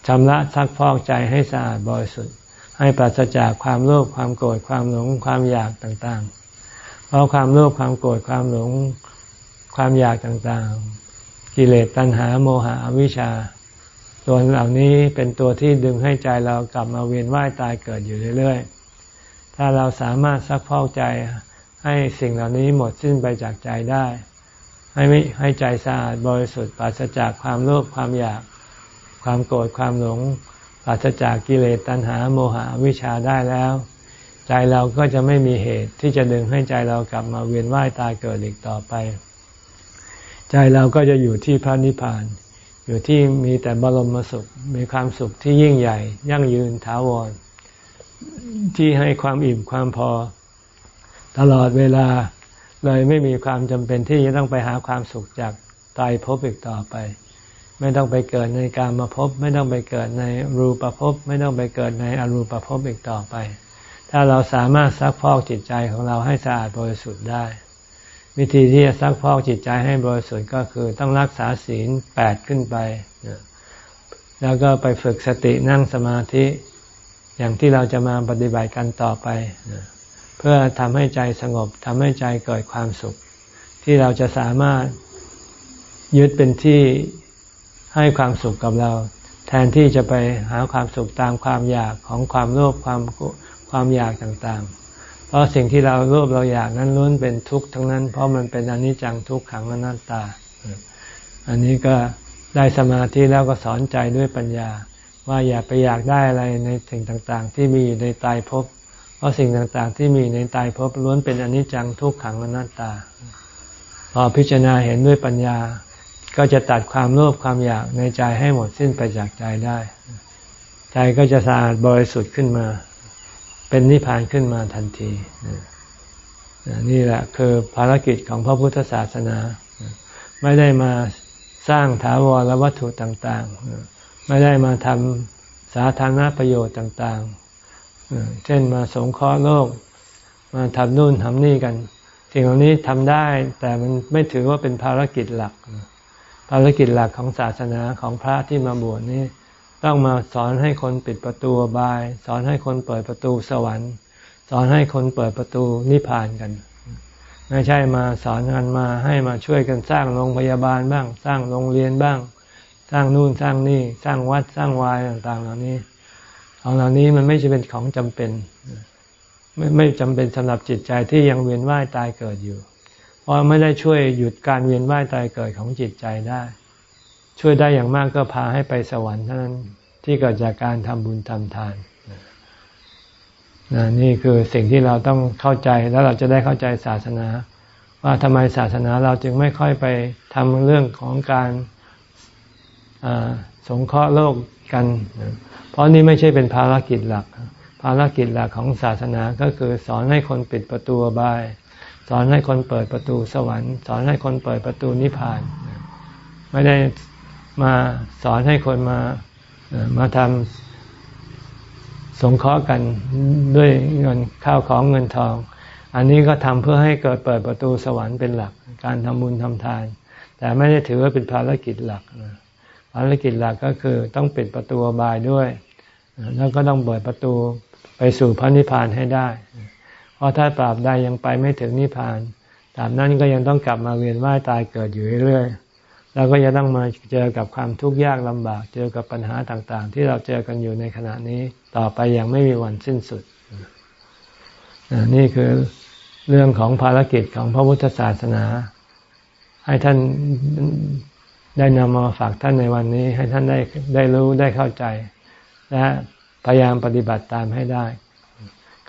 ชำระซักพอกใจให้สะอาดบริสุทธิ์ ให้ปราศจากความโลภความโกรธความหลงความอยากต่างๆ เพราะความโลภความโกรธความหลง ความอยากต่างๆ กิเลสตัณหาโมหะอวิชชา ตัวเหล่านี้เป็นตัวที่ดึงให้ใจเรากลับมาเวียนว่ายตายเกิดอยู่เรื่อยๆ ถ้าเราสามารถซักพอกใจให้สิ่งเหล่านี้หมดสิ้นไปจากใจได้ ให้ไม่ให้ใจสะอาดบริสุทธิ์ปราศจากความโลภความอยาก ความโกรธความหลงปราศจากกิเลสตัณหาโมหะวิชาได้แล้ว ใจเราก็จะไม่มีเหตุที่จะดึงให้ใจเรากลับมาเวียนว่ายตายเกิดอีกต่อไป ใจเราก็จะอยู่ที่พระนิพพาน อยู่ที่มีแต่บรมสุข มีความสุขที่ยิ่งใหญ่ ยั่งยืนถาวร ที่ให้ความอิ่มความพอ ตลอดเวลาเลยไม่มีความจำเป็นที่จะต้องไปหาความสุขจากตายภพอีกต่อไป ไม่ต้องไปเกิดในการมาพบ ไม่ต้องไปเกิดในรูปภพไม่ต้องไปเกิดในอรูปภพอีกต่อไป ถ้าเราสามารถซักพอกจิตใจของเราให้สะอาดบริสุทธิ์ได้ วิธีที่จะซักพอกจิตใจให้บริสุทธิ์ก็คือต้องรักษาศีลแปดขึ้นไป แล้วก็ไปฝึกสตินั่งสมาธิอย่างที่เราจะมาปฏิบัติกันต่อไป เพื่อทำให้ใจสงบทำให้ใจเกิดความสุข ที่เราจะสามารถยึดเป็นที่ให้ความสุขกับเรา แทนที่จะไปหาความสุขตามความอยากของความโลภความความอยากต่างๆ เพราะสิ่งที่เราโลภเราอยากนั้นล้วนเป็นทุกข์ทั้งนั้น เพราะมันเป็นอนิจจังทุกขังอนัตตา อันนี้ก็ได้สมาธิแล้วก็สอนใจด้วยปัญญา ว่าอย่าไปอยากได้อะไรในสิ่งต่างๆ ที่มีอยู่ในตายภพเพราะสิ่งต่างๆ ที่มีในตายภพล้วนเป็นอนิจจังทุกขังอนัตตา พอพิจารณาเห็นด้วยปัญญา ก็จะตัดความโลภความอยากในใจให้หมดสิ้นไปจากใจได้ ใจก็จะสะอาดบริสุทธิ์ขึ้นมา เป็นนิพพานขึ้นมาทันทีนี่แหละคือภารกิจของพระพุทธศาสนา ไม่ได้มาสร้างถาวรวัตถุต่าง ๆ ไม่ได้มาทำสาธารณประโยชน์ต่าง ๆ เช่นมาสงเคราะห์โลก มาทำนู่นทำนี่กัน สิ่งเหล่านี้ทำได้ แต่มันไม่ถือว่าเป็นภารกิจหลัก ภารกิจหลักของศาสนาของพระที่มาบวชนี่ ต้องมาสอนให้คนปิดประตูบาย สอนให้คนเปิดประตูสวรรค์ สอนให้คนเปิดประตูนิพพานกัน ไม่ใช่มาสอนกันมาให้มาช่วยกันสร้างโรงพยาบาลบ้าง สร้างโรงเรียนบ้าง สร้างนู่นสร้างนี่ สร้างวัดสร้างวายต่างๆ เหล่านี้ของเหล่านี้มันไม่ใช่เป็นของจำเป็น ไม่ไม่จำเป็นสำหรับจิตใจที่ยังเวียนว่ายตายเกิดอยู่ เพราะไม่ได้ช่วยหยุดการเวียนว่ายตายเกิดของจิตใจได้ ช่วยได้อย่างมากก็พาให้ไปสวรรค์เท่านั้นที่เกิดจากการทำบุญทำทานนี่คือสิ่งที่เราต้องเข้าใจแล้วเราจะได้เข้าใจศาสนา ว่าทำไมศาสนาเราจึงไม่ค่อยไปทำเรื่องของการสงเคราะห์โลกกัน เพราะนี่ไม่ใช่เป็นภารกิจหลัก ภารกิจหลักของศาสนาก็คือสอนให้คนปิดประตูบาย สอนให้คนเปิดประตูสวรรค์ สอนให้คนเปิดประตูนิพพาน ไม่ได้ มาสอนให้คนมามาทำสงเคราะห์กันด้วยเงินข้าวของเงินทอง อันนี้ก็ทำเพื่อให้เกิดเปิดประตูสวรรค์เป็นหลัก การทำบุญทำทาน แต่ไม่ได้ถือว่าเป็นภารกิจหลักภารกิจหลักก็คือต้องปิดประตูบายด้วย แล้วก็ต้องเปิดประตูไปสู่พระนิพพานให้ได้ เพราะถ้าตราบใดยังไปไม่ถึงนิพพานตราบนั้นก็ยังต้องกลับมาเวียนว่ายตายเกิดอยู่เรื่อย เราก็จะต้องมาเจอกับความทุกข์ยากลำบาก เจอกับปัญหาต่างๆ ที่เราเจอกันอยู่ในขณะนี้ต่อไปอยังไม่มีวันสิ้นสุด นี่คือเรื่องของภารกิจของพระพุทธศาสนา ให้ท่านได้นำมาฝากท่านในวันนี้ ให้ท่านได้ได้รู้ได้เข้าใจ และพยายามปฏิบัติตามให้ได้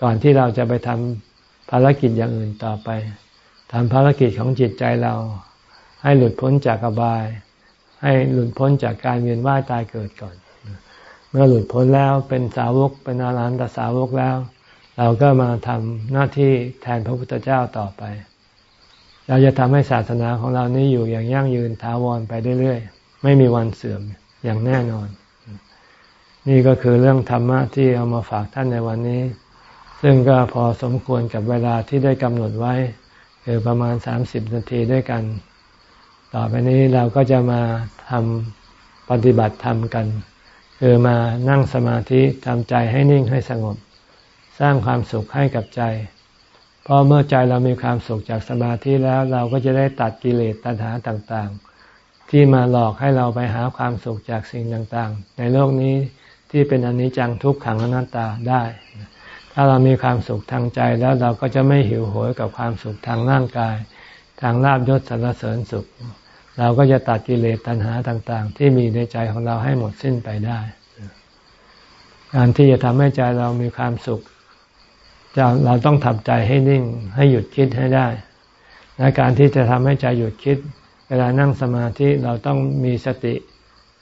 ก่อนที่เราจะไปทำภารกิจอย่างอื่นต่อไปทำภารกิจของจิตใจเรา ให้หลุดพ้นจากอบาย ให้หลุดพ้นจากการเวียนว่ายตายเกิดก่อน เมื่อหลุดพ้นแล้วเป็นสาวกเป็นอาลานตสาวกแล้ว เราก็มาทำหน้าที่แทนพระพุทธเจ้าต่อไป เราจะทำให้ศาสนาของเรานี้อยู่อย่างยั่งยืนถาวรไปเรื่อยๆ ไม่มีวันเสื่อมอย่างแน่นอน นี่ก็คือเรื่องธรรมะที่เอามาฝากท่านในวันนี้ ซึ่งก็พอสมควรกับเวลาที่ได้กำหนดไว้คือประมาณสามสิบนาทีด้วยกัน ต่อไปนี้เราก็จะมาทำปฏิบัติธรรมกัน คือมานั่งสมาธิทำใจให้นิ่งให้สงบ สร้างความสุขให้กับใจเพราะเมื่อใจเรามีความสุขจากสมาธิแล้วเราก็จะได้ตัดกิเลสตัณหาต่างๆ ที่มาหลอกให้เราไปหาความสุขจากสิ่งต่างๆ ในโลกนี้ที่เป็นอนิจจังทุกขังอนัตตาได้ ถ้าเรามีความสุขทางใจแล้วเราก็จะไม่หิวโหยกับความสุขทางร่างกาย ทางลาบยศสรรเสริญสุข เราก็จะตัดกิเลสตัณหาต่าง ๆ ที่มีในใจของเราให้หมดสิ้นไปได้ การที่จะทำให้ใจเรามีความสุขจะเราต้องทำใจให้นิ่ง ให้หยุดคิดให้ได้ และการที่จะทำให้ใจหยุดคิด เวลานั่งสมาธิเราต้องมีสติ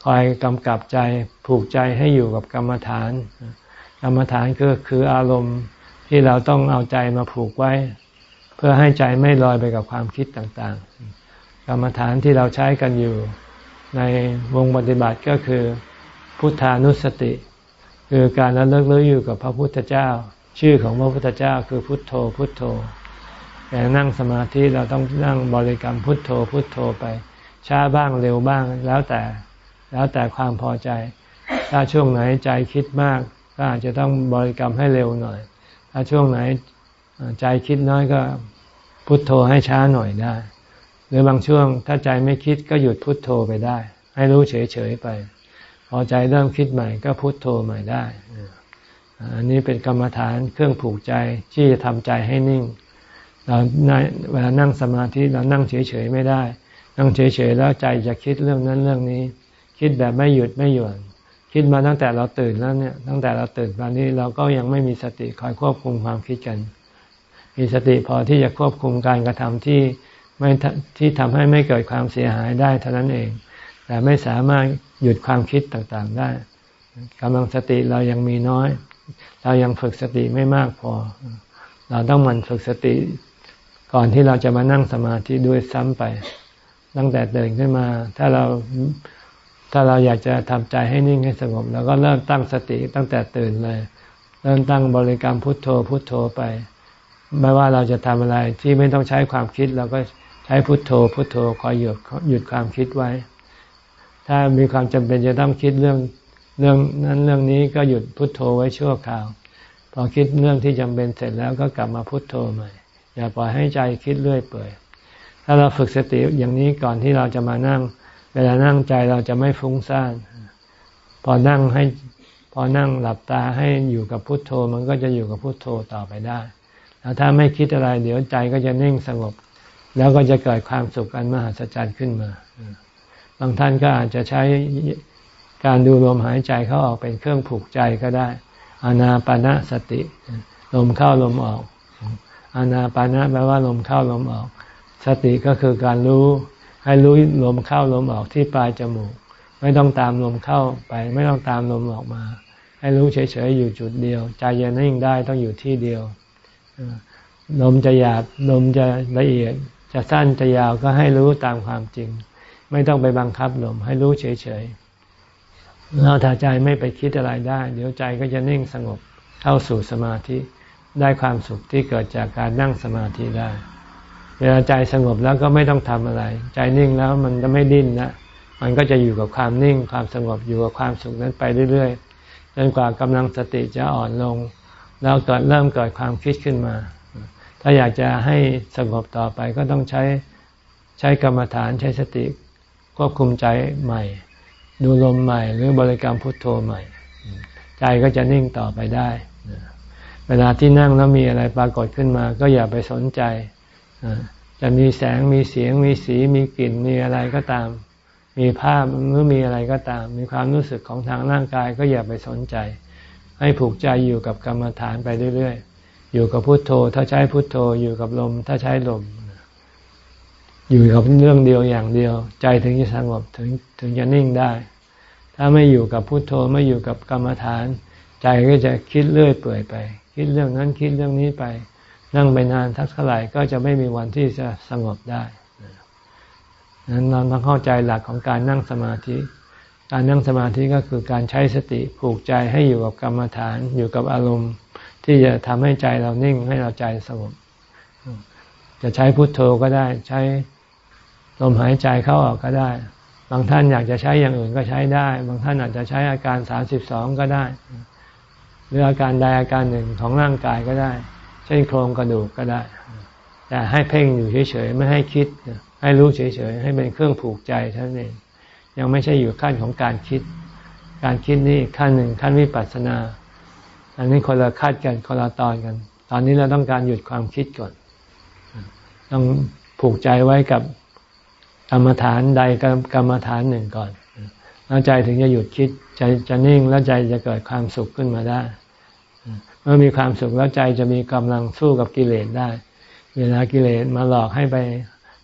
คอยกำกับใจผูกใจให้อยู่กับกรรมฐาน กรรมฐานก็คืออารมณ์ที่เราต้องเอาใจมาผูกไว้ เพื่อให้ใจไม่ลอยไปกับความคิดต่างๆ กรรมฐานที่เราใช้กันอยู่ ในวงปฏิบัติก็คือพุทธานุสติ คือการระลึกรู้อยู่กับพระพุทธเจ้า ชื่อของพระพุทธเจ้าคือพุทโธพุทโธแต่นั่งสมาธิเราต้องนั่งบริกรรมพุทโธพุทโธไป ช้าบ้างเร็วบ้างแล้วแต่แล้วแต่ความพอใจ ถ้าช่วงไหนใจคิดมาก ก็อาจจะต้องบริกรรมให้เร็วหน่อย ถ้าช่วงไหนใจคิดน้อยก็พุทโธให้ช้าหน่อยได้ หรือบางช่วงถ้าใจไม่คิดก็หยุดพุดโทโธไปได้ ให้รู้เฉยๆไป พอใจเริ่มคิดใหม่ก็พุโทโธใหม่ได้อันนี้เป็นกรรมฐานเครื่องผูกใจที่จะทำใจให้นิ่งเราเวลานั่งสมาธิเรานั่งเฉยๆไม่ได้ นั่งเฉยๆแล้วใจจะคิดเรื่องนั้นเรื่องนี้ คิดแบบไม่หยุดไม่หย่อนคิดมาตั้งแต่เราตื่นแล้วเนี่ยตั้งแต่เราตื่นตอนนี้เราก็ยังไม่มีสติคอยควบคุมความคิดกัน มีสติพอที่จะควบคุมการกระทำที่ ไม่ที่ทำให้ไม่เกิดความเสียหายได้เท่านั้นเอง แต่ไม่สามารถหยุดความคิดต่างๆได้กำลังสติเรายังมีน้อย เรายังฝึกสติไม่มากพอ เราต้องมันฝึกสติก่อนที่เราจะมานั่งสมาธิด้วยซ้ำไป ตั้งแต่ตื่นขึ้นมา ถ้าเราถ้าเราอยากจะทำใจให้นิ่งให้สงบเราก็เริ่มตั้งสติตั้งแต่ตื่นเลย เริ่มตั้งบริกรรมพุทโธพุทโธไป ไม่ว่าเราจะทำอะไรที่ไม่ต้องใช้ความคิดเราก็ ช้พุทโธพุทโธคอยหยุดหยุดความคิดไว้ ถ้ามีความจำเป็นจะต้องคิดเรื่องเรื่องนั้นเรื่องนี้ก็หยุดพุทโธไว้ชั่วคราว พอคิดเรื่องที่จำเป็นเสร็จแล้วก็กลับมาพุโทโธใหม่ อย่าปล่อยให้ใจคิดเรื่อยเปื่อย ถ้าเราฝึกสติอย่างนี้ก่อนที่เราจะมานั่ง เวลานั่งใจเราจะไม่ฟุ้งซ่าน พอนั่งให้พอนั่งหลับตาให้อยู่กับพุโทโธมันก็จะอยู่กับพุโทโธต่อไปได้ แล้วถ้าไม่คิดอะไร เดี๋ยวใจก็จะนิ่งสงบ แล้วก็จะเกิดความสุขอันมหัศจรรย์ขึ้นมา บางท่านก็อาจจะใช้การดูลมหายใจเข้าออกเป็นเครื่องผูกใจก็ได้ อานาปานะสติ ลมเข้าลมออก อานาปานะแปลว่าลมเข้าลมออก สติก็คือการรู้ให้รู้ลมเข้าลมออกที่ปลายจมูก ไม่ต้องตามลมเข้าไป ไม่ต้องตามลมออกมา ให้รู้เฉยๆอยู่จุดเดียว ใจเย็นนิ่งได้ต้องอยู่ที่เดียวลมจะหยาบลมจะละเอียด จะสั้นจะยาวก็ให้รู้ตามความจริง ไม่ต้องไปบังคับลมให้รู้เฉยๆแล้วถ้าใจไม่ไปคิดอะไรได้ เดี๋ยวใจก็จะนิ่งสงบเข้าสู่สมาธิได้ความสุขที่เกิดจากการนั่งสมาธิได้ เวลาใจสงบแล้วก็ไม่ต้องทำอะไร ใจนิ่งแล้วมันจะไม่ดิ้นนะมันก็จะอยู่กับความนิ่งความสงบอยู่กับความสุขนั้นไปเรื่อยๆจนกว่ากำลังสติจะอ่อนลง แล้วเกิดเริ่มเกิดความคิดขึ้นมา ถ้าอยากจะให้สงบต่อไปก็ต้องใช้ใช้กรรมฐานใช้สติควบคุมใจใหม่ ดูลมใหม่ หรือบริกรรมพุทโธใหม่ ใจก็จะนิ่งต่อไปได้ เวลาที่นั่งแล้วมีอะไรปรากฏขึ้นมา ก็อย่าไปสนใจ จะมีแสงมีเสียง มีสีมีกลิ่นมีอะไรก็ตาม มีภาพหรือมีอะไรก็ตาม มีความรู้สึกของทางร่างกายก็อย่าไปสนใจ ให้ผูกใจอยู่กับกรรมฐานไปเรื่อยๆ อยู่กับพุทโธ ถ้าใช้พุทโธ อยู่กับลม ถ้าใช้ลม อยู่กับเรื่องเดียวอย่างเดียว ใจถึงจะสงบถึงถึงจะนิ่งได้ ถ้าไม่อยู่กับพุทโธไม่อยู่กับกรรมฐาน ใจก็จะคิดเรื่อยเปื่อยไป คิดเรื่องนั้นคิดเรื่องนี้ไป นั่งไปนานทักเท่าไหร่ก็จะไม่มีวันที่จะสงบได้นั้นเราต้องเข้าใจหลักของการนั่งสมาธิ การนั่งสมาธิก็คือการใช้สติผูกใจให้อยู่กับกรรมฐานอยู่กับอารมณ์ ที่จะทำให้ใจเรานิ่งให้เราใจสงบจะใช้พุทโธก็ได้ ใช้ลมหายใจเข้าออกก็ได้ บางท่านอยากจะใช้อย่างอื่นก็ใช้ได้ บางท่านอาจจะใช้อาการสามสิบสองก็ได้ หรืออาการใดอาการหนึ่งของร่างกายก็ได้ เช่นโครงกระดูกก็ได้ แต่ให้เพ่งอยู่เฉยๆไม่ให้คิด ให้รู้เฉยๆให้เป็นเครื่องผูกใจเท่านั้นเองยังไม่ใช่อยู่ขั้นของการคิด การคิดนี่ขั้นหนึ่งขั้นวิปัสสนา อันนี้คนละขั้นกันคนละตอนกัน ตอนนี้เราต้องการหยุดความคิดก่อน ต้องผูกใจไว้กับกรรมฐานใดกรรมฐานหนึ่งก่อนแล้วใจถึงจะหยุดคิดใจจะนิ่งแล้วใจจะเกิดความสุขขึ้นมาได้เมื่อมีความสุขแล้วใจจะมีกำลังสู้กับกิเลสได้ เวลากิเลสมาหลอกให้ไป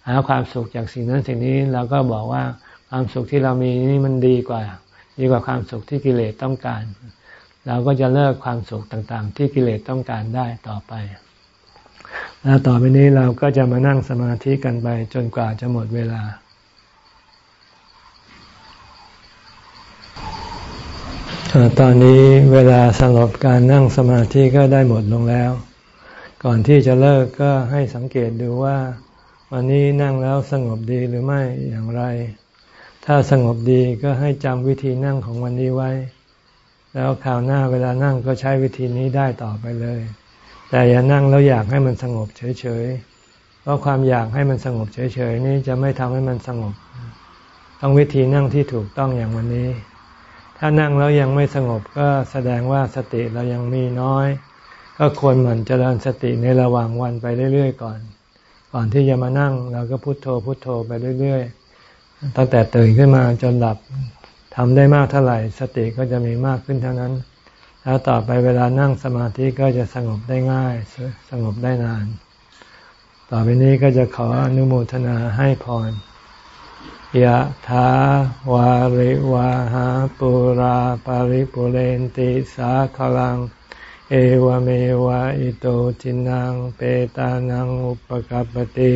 หาความสุขจากสิ่งนั้นสิ่งนี้เราก็บอกว่าความสุขที่เรามีนี่มันดีกว่า ดีกว่าความสุขที่กิเลสต้องการ เราก็จะเลิกความสุขต่างๆ ที่กิเลสต้องการได้ต่อไป แล้วต่อไปนี้เราก็จะมานั่งสมาธิกันไปจนกว่าจะหมดเวลาตอนนี้เวลาสำหรับการนั่งสมาธิก็ได้หมดลงแล้ว ก่อนที่จะเลิกก็ให้สังเกตดูว่า วันนี้นั่งแล้วสงบดีหรือไม่อย่างไร ถ้าสงบดีก็ให้จำวิธีนั่งของวันนี้ไว้ แล้วคราวหน้าเวลานั่งก็ใช้วิธีนี้ได้ต่อไปเลย แต่อย่านั่งแล้วอยากให้มันสงบเฉยๆ เพราะความอยากให้มันสงบเฉยๆ นี้จะไม่ทำให้มันสงบ ต้องวิธีนั่งที่ถูกต้องอย่างวันนี้ ถ้านั่งแล้วยังไม่สงบก็แสดงว่าสติเรายังมีน้อย ก็ควรหมั่นเจริญสติในระหว่างวันไปเรื่อยๆ ก่อน ก่อนที่จะมานั่งเราก็พุโทโธพุโทโธไปเรื่อยๆ ตั้งแต่ตื่นขึ้นมาจนหลับ ทำได้มากเท่าไหร่ สติก็จะมีมากขึ้นเท่านั้น แล้วต่อไปเวลานั่งสมาธิก็จะสงบได้ง่าย สงบได้นาน ต่อไปนี้ก็จะขออนุโมทนาให้พรยะถาวาริวาหาปูราปะริปูเรนติสาคะรัง เอวะเมวะอิโต ทินนังเปตานังอุปะกัปปะติ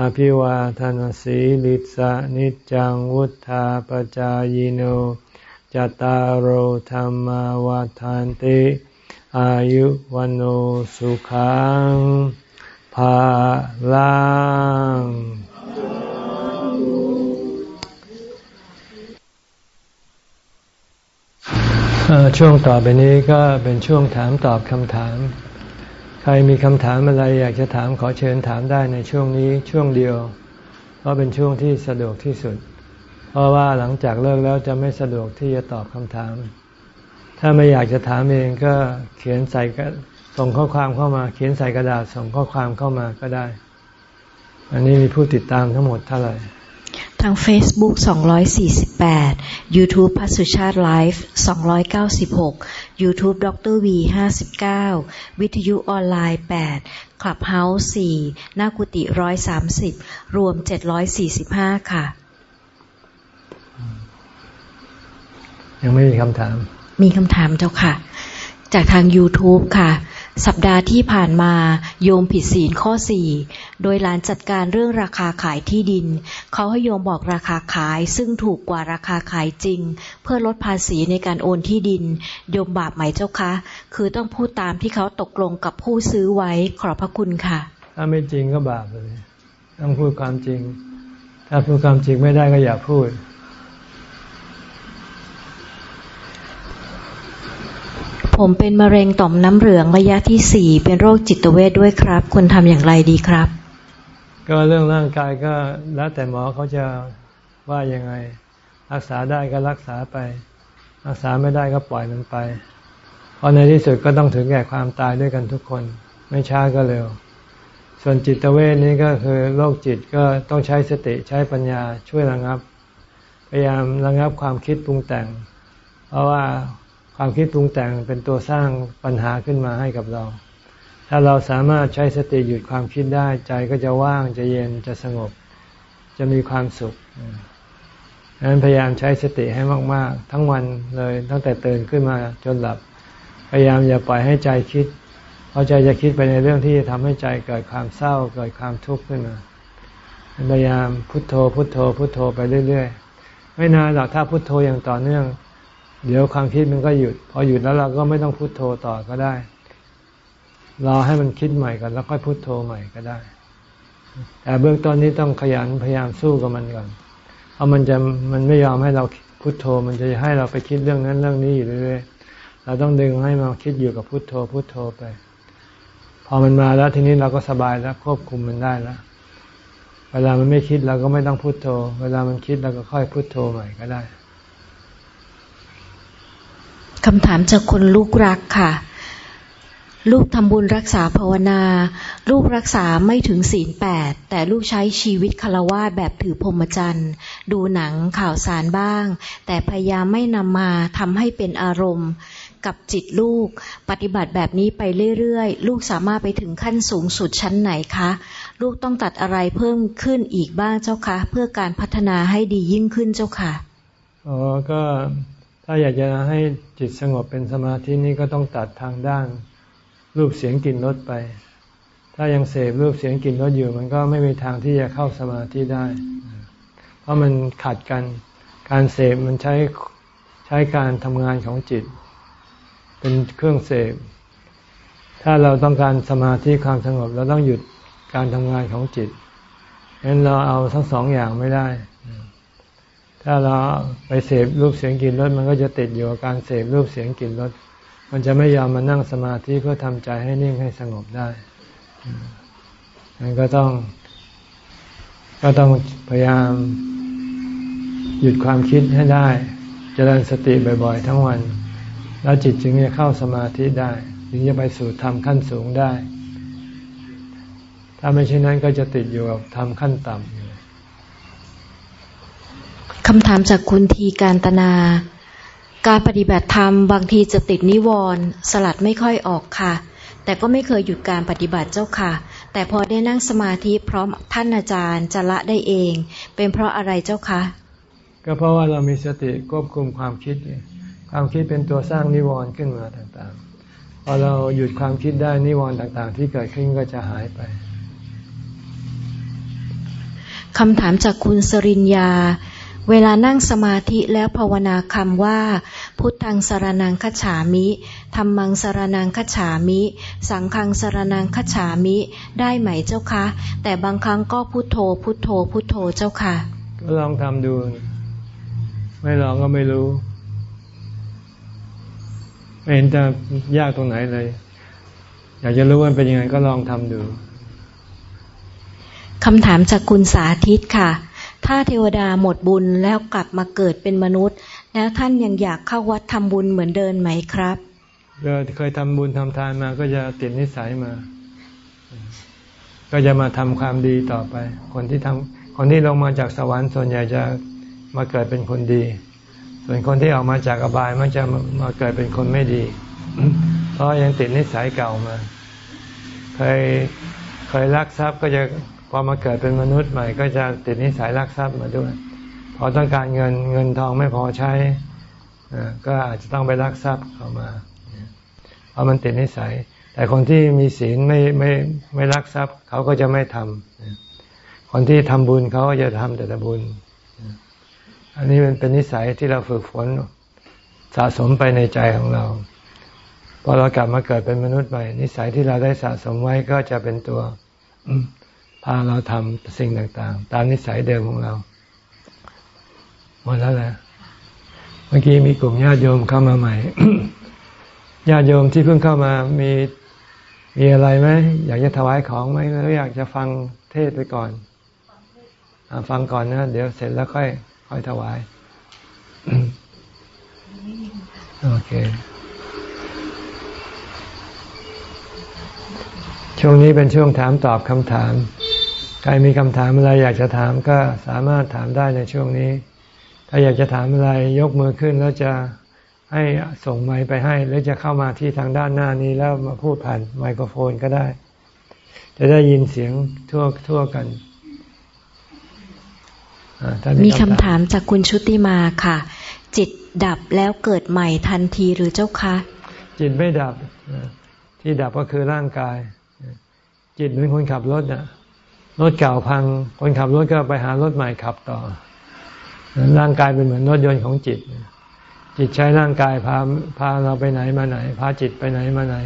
อภิวาทนสีลิสะนิจังวุธาปจายโนจตารโหธรรมวาทานติอายุวันโอสุขังภาลังช่วงต่อไปนี้ก็เป็นช่วงถามตอบคำถาม ครมีคำถามอะไรอยากจะถามขอเชิญถามได้ในช่วงนี้ช่วงเดียว เพราะเป็นช่วงที่สะดวกที่สุด เพราะว่าหลังจากเลิกแล้วจะไม่สะดวกที่จะตอบคำถาม ถ้าไม่อยากจะถามเองก็เขียนใส่ส่งข้อความเข้ามา เขียนใส่กระดาษส่งข้อความเข้ามาก็ได้ อันนี้มีผู้ติดตามทั้งหมดเท่าไหร่ ทาง Facebook 248 YouTube พัสุชาติไลฟ์296 YouTube ดร V 59 วิทยุออนไลน์8 Clubhouse 4หน้ากุฏิ130 รวม 745 ค่ะ ยังไม่มีคำถาม มีคำถามเจ้าค่ะ จากทาง YouTube ค่ะ สัปดาห์ที่ผ่านมาโยมผิดศีลข้อสี่โดยหลานจัดการเรื่องราคาขายที่ดิน เขาให้โยมบอกราคาขายซึ่งถูกกว่าราคาขายจริง เพื่อลดภาษีในการโอนที่ดิน โยมบาปไหมเจ้าคะ คือต้องพูดตามที่เขาตกลงกับผู้ซื้อไว้ขอบพระคุณค่ะ ถ้าไม่จริงก็บาปเลย ต้องพูดความจริง ถ้าพูดความจริงไม่ได้ก็อย่าพูด ผมเป็นมะเร็งต่อมน้ำเหลืองระยะที่สี่เป็นโรคจิตเวทด้วยครับควรทำอย่างไรดีครับ ก็เรื่องร่างกายก็แล้วแต่หมอเขาจะว่ายังไง รักษาได้ก็รักษาไป รักษาไม่ได้ก็ปล่อยมันไปเพราะในที่สุดก็ต้องถึงแก่ความตายด้วยกันทุกคน ไม่ช้าก็เร็ว ส่วนจิตเวทนี้ก็คือโรคจิตก็ต้องใช้สติใช้ปัญญาช่วยระงับ พยายามระงับความคิดปรุงแต่ง เพราะว่า ความคิดปรุงแต่งเป็นตัวสร้างปัญหาขึ้นมาให้กับเรา ถ้าเราสามารถใช้สติหยุดความคิดได้ ใจก็จะว่างจะเย็นจะสงบ จะมีความสุขดังนั้นพยายามใช้สติให้มาก ๆ ทั้งวันเลยตั้งแต่ตื่นขึ้นมาจนหลับ พยายามอย่าปล่อยให้ใจคิด เพราะใจจะคิดไปในเรื่องที่จะทำให้ใจเกิดความเศร้าเกิดความทุกข์ขึ้นมา พยายามพุโทโธพุโทโธพุโทโธไปเรื่อย ๆ ไม่นานหรอกถ้าพุโทโธอย่างต่อเนื่อง เดี๋ยวความคิดมันก็หยุด พอหยุดแล้วเราก็ไม่ต้องพุโทโธต่อก็ได้ รอให้มันคิดใหม่กันแล้วค่อยพุโทโธใหม่ก็ได้ แต่เบื้องต้นนี้ต้องขยันพยายามสู้กับมันก่อน เพราะมันจะมันไม่ยอมให้เราพุโทโธ มันจะให้เราไปคิดเรื่องนั้นเรื่องนี้อยู่เรื่อยๆ เราต้องดึงให้มาคิดอยู่กับพุโทโธพุโทโธไป พอมันมาแล้วทีนี้เราก็สบายแล้วควบคุมมันได้แล้วเวลามันไม่คิดเราก็ไม่ต้องพุโทโธ เวลามันคิดเราก็ค่อยพุโทโธใหม่ก็ได้ คำถามจากคนลูกรักค่ะ ลูกทำบุญรักษาภาวนา ลูกรักษาไม่ถึงศีลแปด แต่ลูกใช้ชีวิตคารวะแบบถือพรหมจรรย์ ดูหนังข่าวสารบ้าง แต่พยายามไม่นำมาทำให้เป็นอารมณ์กับจิตลูก ปฏิบัติแบบนี้ไปเรื่อยๆ ลูกสามารถไปถึงขั้นสูงสุดชั้นไหนคะ ลูกต้องตัดอะไรเพิ่มขึ้นอีกบ้างเจ้าคะ เพื่อการพัฒนาให้ดียิ่งขึ้นเจ้าค่ะอ๋อก็ ถ้าอยากจะให้จิตสงบเป็นสมาธินี้ก็ต้องตัดทางด้าน รูปเสียงกลิ่นรสไป ถ้ายังเสพรูปเสียงกลิ่นรสอยู่ มันก็ไม่มีทางที่จะเข้าสมาธิได้ เพราะมันขัดกัน การเสพมันใช้ใช้การทำงานของจิต เป็นเครื่องเสพ ถ้าเราต้องการสมาธิความสงบเราต้องหยุดการทำงานของจิตงั้นเราเอาทั้งสองอย่างไม่ได้ ถ้าเราไปเสพรูปเสียงกลิ่นรสมันก็จะติดอยู่กับการเสพรูปเสียงกลิ่นรสมันจะไม่ยอมมานั่งสมาธิเพื่อทำใจให้นิ่งให้สงบได้มันก็ต้อง ก็ต้องพยายามหยุดความคิดให้ได้จเจริญสติบ่อยๆ ทั้งวัน แล้วจิตจึงจะเข้าสมาธิได้จึงจะไปสู่ธรรมขั้นสูงได้ ถ้าไม่เช่นนั้นก็จะติดอยู่กับธรรมขั้นต่ำ คำถามจากคุณทีการตนา การปฏิบัติธรรมบางทีจะติดนิวรณ์สลัดไม่ค่อยออกค่ะ แต่ก็ไม่เคยหยุดการปฏิบัติเจ้าค่ะ แต่พอได้นั่งสมาธิพร้อมท่านอาจารย์จะละได้เอง เป็นเพราะอะไรเจ้าคะก็เพราะว่าเรามีสติควบคุมความคิด ความคิดเป็นตัวสร้างนิวรณ์ขึ้นมาต่างๆ พอเราหยุดความคิดได้นิวรณ์ต่างๆ ที่เกิดขึ้นก็จะหายไปคำถามจากคุณสริญญา เวลานั่งสมาธิแล้วภาวนาคำว่า พุทธังสารนังคัจฉามิธรรมังสารนังคัจฉามิ สังฆังสารนังคัจฉามิ ได้ไหมเจ้าคะ แต่บางครั้งก็พุทโธ พุทโธ พุทโธเจ้าค่ะ ก็ลองทำดู ไม่ลองก็ไม่รู้ไม่เห็นจะยากตรงไหนเลย อยากจะรู้ว่าเป็นยังไงก็ลองทำดูคำถามจากคุณสาธิตค่ะ ถ้าเทวดาหมดบุญแล้วกลับมาเกิดเป็นมนุษย์ แล้วท่านยังอยากเข้าวัดทำบุญเหมือนเดิมไหมครับเคยทำบุญทำทานมาก็จะติดนิสัยมา ก็จะมาทำความดีต่อไป คนที่ทำคนที่ลงมาจากสวรรค์ส่วนใหญ่จะมาเกิดเป็นคนดี ส่วนคนที่ออกมาจากอบายมันจะมาเกิดเป็นคนไม่ดี เพราะยังติดนิสัยเก่ามา เคยเคยรักทรัพย์ก็จะ อมาเกิดเป็นมนุษย์ใหม่ก็จะติดนิสัยรักทรัพย์มาด้วย พอต้องการเงินเงินทองไม่พอใช้ก็อาจจะต้องไปรักทรัพย์เข้ามา เพราะมันติดนิสัย แต่คนที่มีศีลไม่ไม่ไม่รักทรัพย์เขาก็จะไม่ทำคนที่ทำบุญเขาก็จะทำแต่บุญ อันนี้มันเป็นนิสัยที่เราฝึกฝนสะสมไปในใจของเราพอเรากลับมาเกิดเป็นมนุษย์ใหม่ นิสัยที่เราได้สะสมไว้ก็จะเป็นตัว พาเราทำสิ่งต่างๆ ตามนิสัยเดิมของเราหมดแล้วแหละเมื่อกี้มีกลุ่มญาติโยมเข้ามาใหม่ญาติโยมที่เพิ่งเข้ามามีมีอะไรไหมอยากจะถวายของไหมหรืออยากจะฟังเทศไปก่อนอฟังก่อนนะ เดี๋ยวเสร็จแล้วค่อย ค่อยถวายโอเค ช่วงนี้เป็นช่วงถามตอบคำถาม ครมีคำถามอะไรอยากจะถามก็สามารถถามได้ในช่วงนี้ ถ้าอยากจะถามอะไรยกมือขึ้นแล้วจะให้ส่งไมค์ไปให้ หรือจะเข้ามาที่ทางด้านหน้านี้แล้วมาพูดผ่านไมโครโฟนก็ได้ จะได้ยินเสียงทั่วทั่วกันมีคำถามจากคุณชุติมาค่ะ จิตดับแล้วเกิดใหม่ทันทีหรือเจ้าคะ จิตไม่ดับที่ดับก็คือร่างกาย จิตเป็นคนขับรถน่ะ รถเก่าพัง คนขับรถก็ไปหารถใหม่ขับต่อ ร่างกายเป็นเหมือนรถยนต์ของจิต จิตใช้ร่างกายพาพาเราไปไหนมาไหน พาจิตไปไหนมาไหน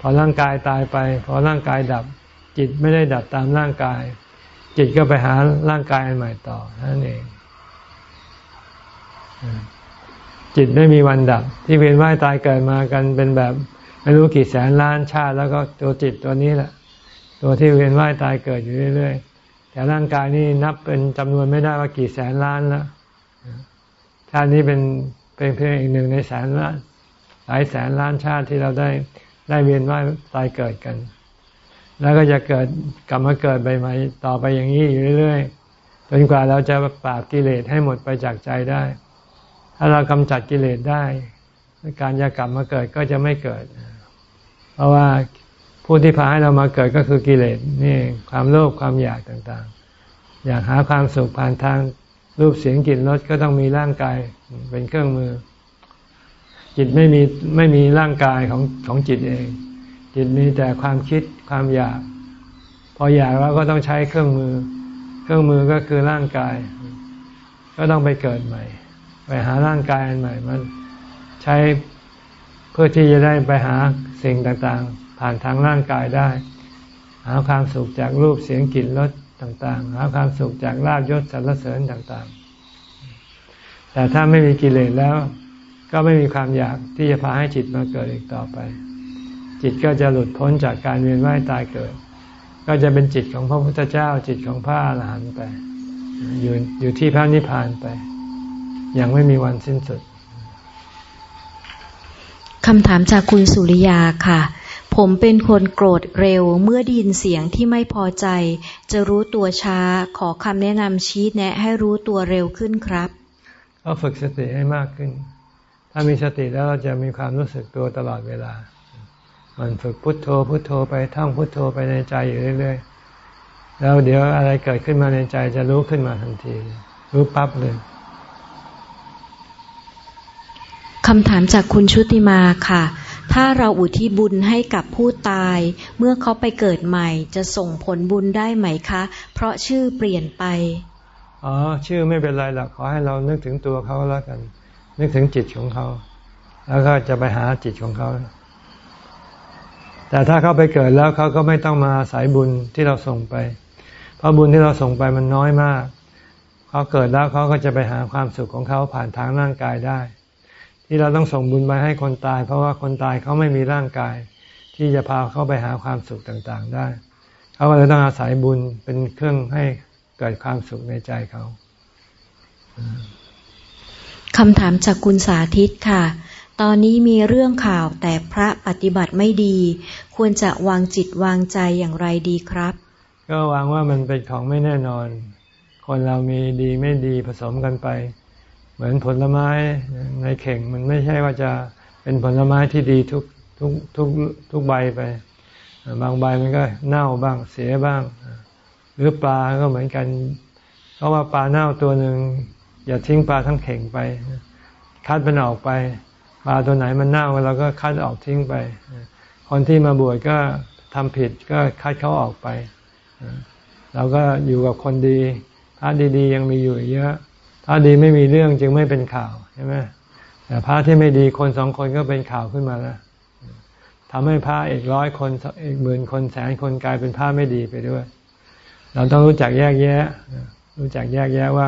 พอร่างกายตายไป พอร่างกายดับ จิตไม่ได้ดับตามร่างกาย จิตก็ไปหาร่างกายอันใหม่ต่อนั่นเอง จิตไม่มีวันดับ ที่เวียนว่ายตายเกิดมากันเป็นแบบไม่รู้กี่แสนล้านชาติ แล้วก็ตัวจิตตัวนี้แหละ ตัวที่เวียนว่ายตายเกิดอยู่เรื่อยๆ แต่ร่างกายนี่นับเป็นจำนวนไม่ได้ว่ากี่แสนล้านแล้วชาตินี้เป็นเป็นเพียงอีกหนึ่งในแสนล้านหลายแสนล้านชาติที่เราได้ได้เวียนว่ายตายเกิดกัน แล้วก็จะเกิดกลับมาเกิดใหม่ต่อไปอย่างนี้อยู่เรื่อยๆ จนกว่าเราจะปราบกิเลสให้หมดไปจากใจได้ ถ้าเรากำจัดกิเลสได้ การจะกลับมาเกิดก็จะไม่เกิด เพราะว่า ผู้ที่พาให้เรามาเกิดก็คือกิเลสนี่ความโลภความอยากต่างๆ อยากหาความสุขผ่านทางรูปเสียงกลิ่นรสก็ต้องมีร่างกายเป็นเครื่องมือ จิตไม่มีไม่มีร่างกายของของจิตเอง จิตมีแต่ความคิดความอยาก พออยากแล้วก็ต้องใช้เครื่องมือ เครื่องมือก็คือร่างกาย ก็ต้องไปเกิดใหม่ ไปหาร่างกายอันใหม่มันใช้เพื่อที่จะได้ไปหาสิ่งต่างๆ ผ่านทางร่างกายได้ หาความสุขจากรูปเสียงกลิ่นรสต่าง ๆ หาความสุขจากลาบยศสรรเสริญต่างๆ แต่ถ้าไม่มีกิเลสแล้ว ก็ไม่มีความอยากที่จะพาให้จิตมาเกิดอีกต่อไป จิตก็จะหลุดพ้นจากการเวียนว่ายตายเกิด ก็จะเป็นจิตของพระพุทธเจ้า จิตของพระอรหันต์ไป อยู่อยู่ที่พระนิพพานไป ยังไม่มีวันสิ้นสุดคำถามจากคุณสุริยาค่ะ ผมเป็นคนโกรธเร็วเมื่อได้ยินเสียงที่ไม่พอใจ จะรู้ตัวช้าขอคำแนะนำชี้แนะให้รู้ตัวเร็วขึ้นครับก็ฝึกสติให้มากขึ้น ถ้ามีสติแล้วเราจะมีความรู้สึกตัวตลอดเวลา มันฝึกพุทโธพุทโธไปท่องพุทโธไปในใจอยู่เรื่อยๆ แล้วเดี๋ยวอะไรเกิดขึ้นมาในใจจะรู้ขึ้นมาทันที รู้ปั๊บเลยคำถามจากคุณชุติมาค่ะ ถ้าเราอุทิศบุญให้กับผู้ตาย เมื่อเขาไปเกิดใหม่ จะส่งผลบุญได้ไหมคะ เพราะชื่อเปลี่ยนไป อ๋อ ชื่อไม่เป็นไรหรอกขอให้เรานึกถึงตัวเขาแล้วกัน นึกถึงจิตของเขา แล้วก็จะไปหาจิตของเขา แต่ถ้าเขาไปเกิดแล้วเขาก็ไม่ต้องมาสายบุญที่เราส่งไป เพราะบุญที่เราส่งไปมันน้อยมาก เขาเกิดแล้วเขาก็จะไปหาความสุขของเขาผ่านทางร่างกายได้ ที่เราต้องส่งบุญไปให้คนตาย เพราะว่าคนตายเขาไม่มีร่างกาย ที่จะพาเขาไปหาความสุขต่างๆได้ เขาก็เลยต้องอาศัยบุญเป็นเครื่องให้เกิดความสุขในใจเขาคำถามจากคุณสาธิตค่ะ ตอนนี้มีเรื่องข่าวแต่พระปฏิบัติไม่ดี ควรจะวางจิตวางใจอย่างไรดีครับ ก็วางว่ามันเป็นของไม่แน่นอน คนเรามีดีไม่ดีผสมกันไป เหมือนผลไม้ในเข่งมันไม่ใช่ว่าจะเป็นผลไม้ที่ดีทุกทุกทุกทุกใบไป บางใบมันก็เน่าบ้างเสียบ้าง หรือปลาก็เหมือนกัน เพราะว่าปลาเน่าตัวหนึ่งอย่าทิ้งปลาทั้งเข่งไป คัดมันออกไป ปลาตัวไหนมันเน่าเราก็คัดออกทิ้งไป คนที่มาบวชก็ทำผิดก็คัดเขาออกไป เราก็อยู่กับคนดีพระดีๆ ยังมีอยู่เยอะ พระดีไม่มีเรื่องจึงไม่เป็นข่าวใช่ไหมแต่พระที่ไม่ดีคนสองคนก็เป็นข่าวขึ้นมาแล้วทำให้พระอีกร้อยคนอีกหมื่นคนแสนคนกลายเป็นพระไม่ดีไปด้วย เราต้องรู้จักแยกแยะ รู้จักแยกแยะว่า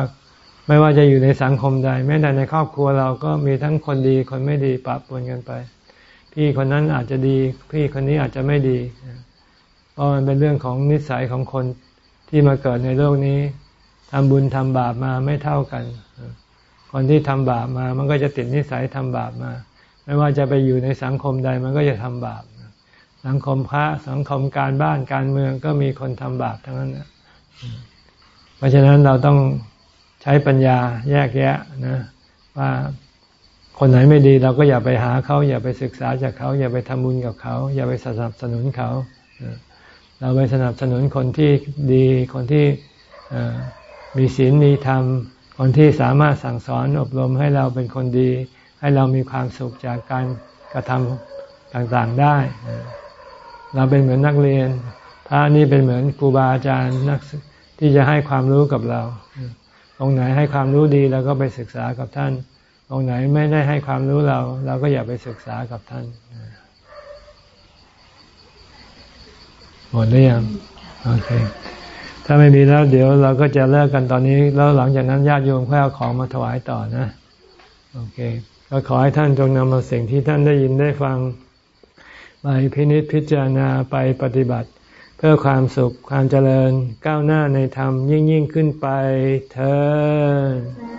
ไม่ว่าจะอยู่ในสังคมใด แม้แต่ในครอบครัวเราก็มีทั้งคนดีคนไม่ดีปะปนกันไป พี่คนนั้นอาจจะดี พี่คนนี้อาจจะไม่ดีเพราะมันเป็นเรื่องของนิสัยของคนที่มาเกิดในโลกนี้ ทำบุญทำบาปมาไม่เท่ากัน คนที่ทำบาปมา มันก็จะติดนิสัยทำบาปมา ไม่ว่าจะไปอยู่ในสังคมใดมันก็จะทำบาป สังคมพระสังคมการบ้านการเมืองก็มีคนทำบาปทั้งนั้นเพราะฉะนั้นเราต้องใช้ปัญญาแยกแยะนะว่าคนไหนไม่ดีเราก็อย่าไปหาเขา อย่าไปศึกษาจากเขา อย่าไปทำบุญกับเขา อย่าไปสนับสนุนเขา เราไปสนับสนุนคนที่ดีคนที่ มีศีลมีธรรม คนที่สามารถสั่งสอนอบรมให้เราเป็นคนดี ให้เรามีความสุขจากการกระทำต่างๆได้ เราเป็นเหมือนนักเรียน พระนี่เป็นเหมือนครูบาอาจารย์นักที่จะให้ความรู้กับเราตรงไหนให้ความรู้ดีเราก็ไปศึกษากับท่านตรงไหนไม่ได้ให้ความรู้เรา เราก็อย่าไปศึกษากับท่าน หมดหรือยังโอเค ถ้าไม่มีแล้วเดี๋ยวเราก็จะเลิกกันตอนนี้ แล้วหลังจากนั้นญาติโยมค่อยเอาของมาถวายต่อนะ โอเค ก็ขอให้ท่านจงนำเอาสิ่งที่ท่านได้ยินได้ฟัง ไปพินิจพิจารณาไปปฏิบัติ เพื่อความสุขความเจริญก้าวหน้าในธรรมยิ่งยิ่งขึ้นไปเธอ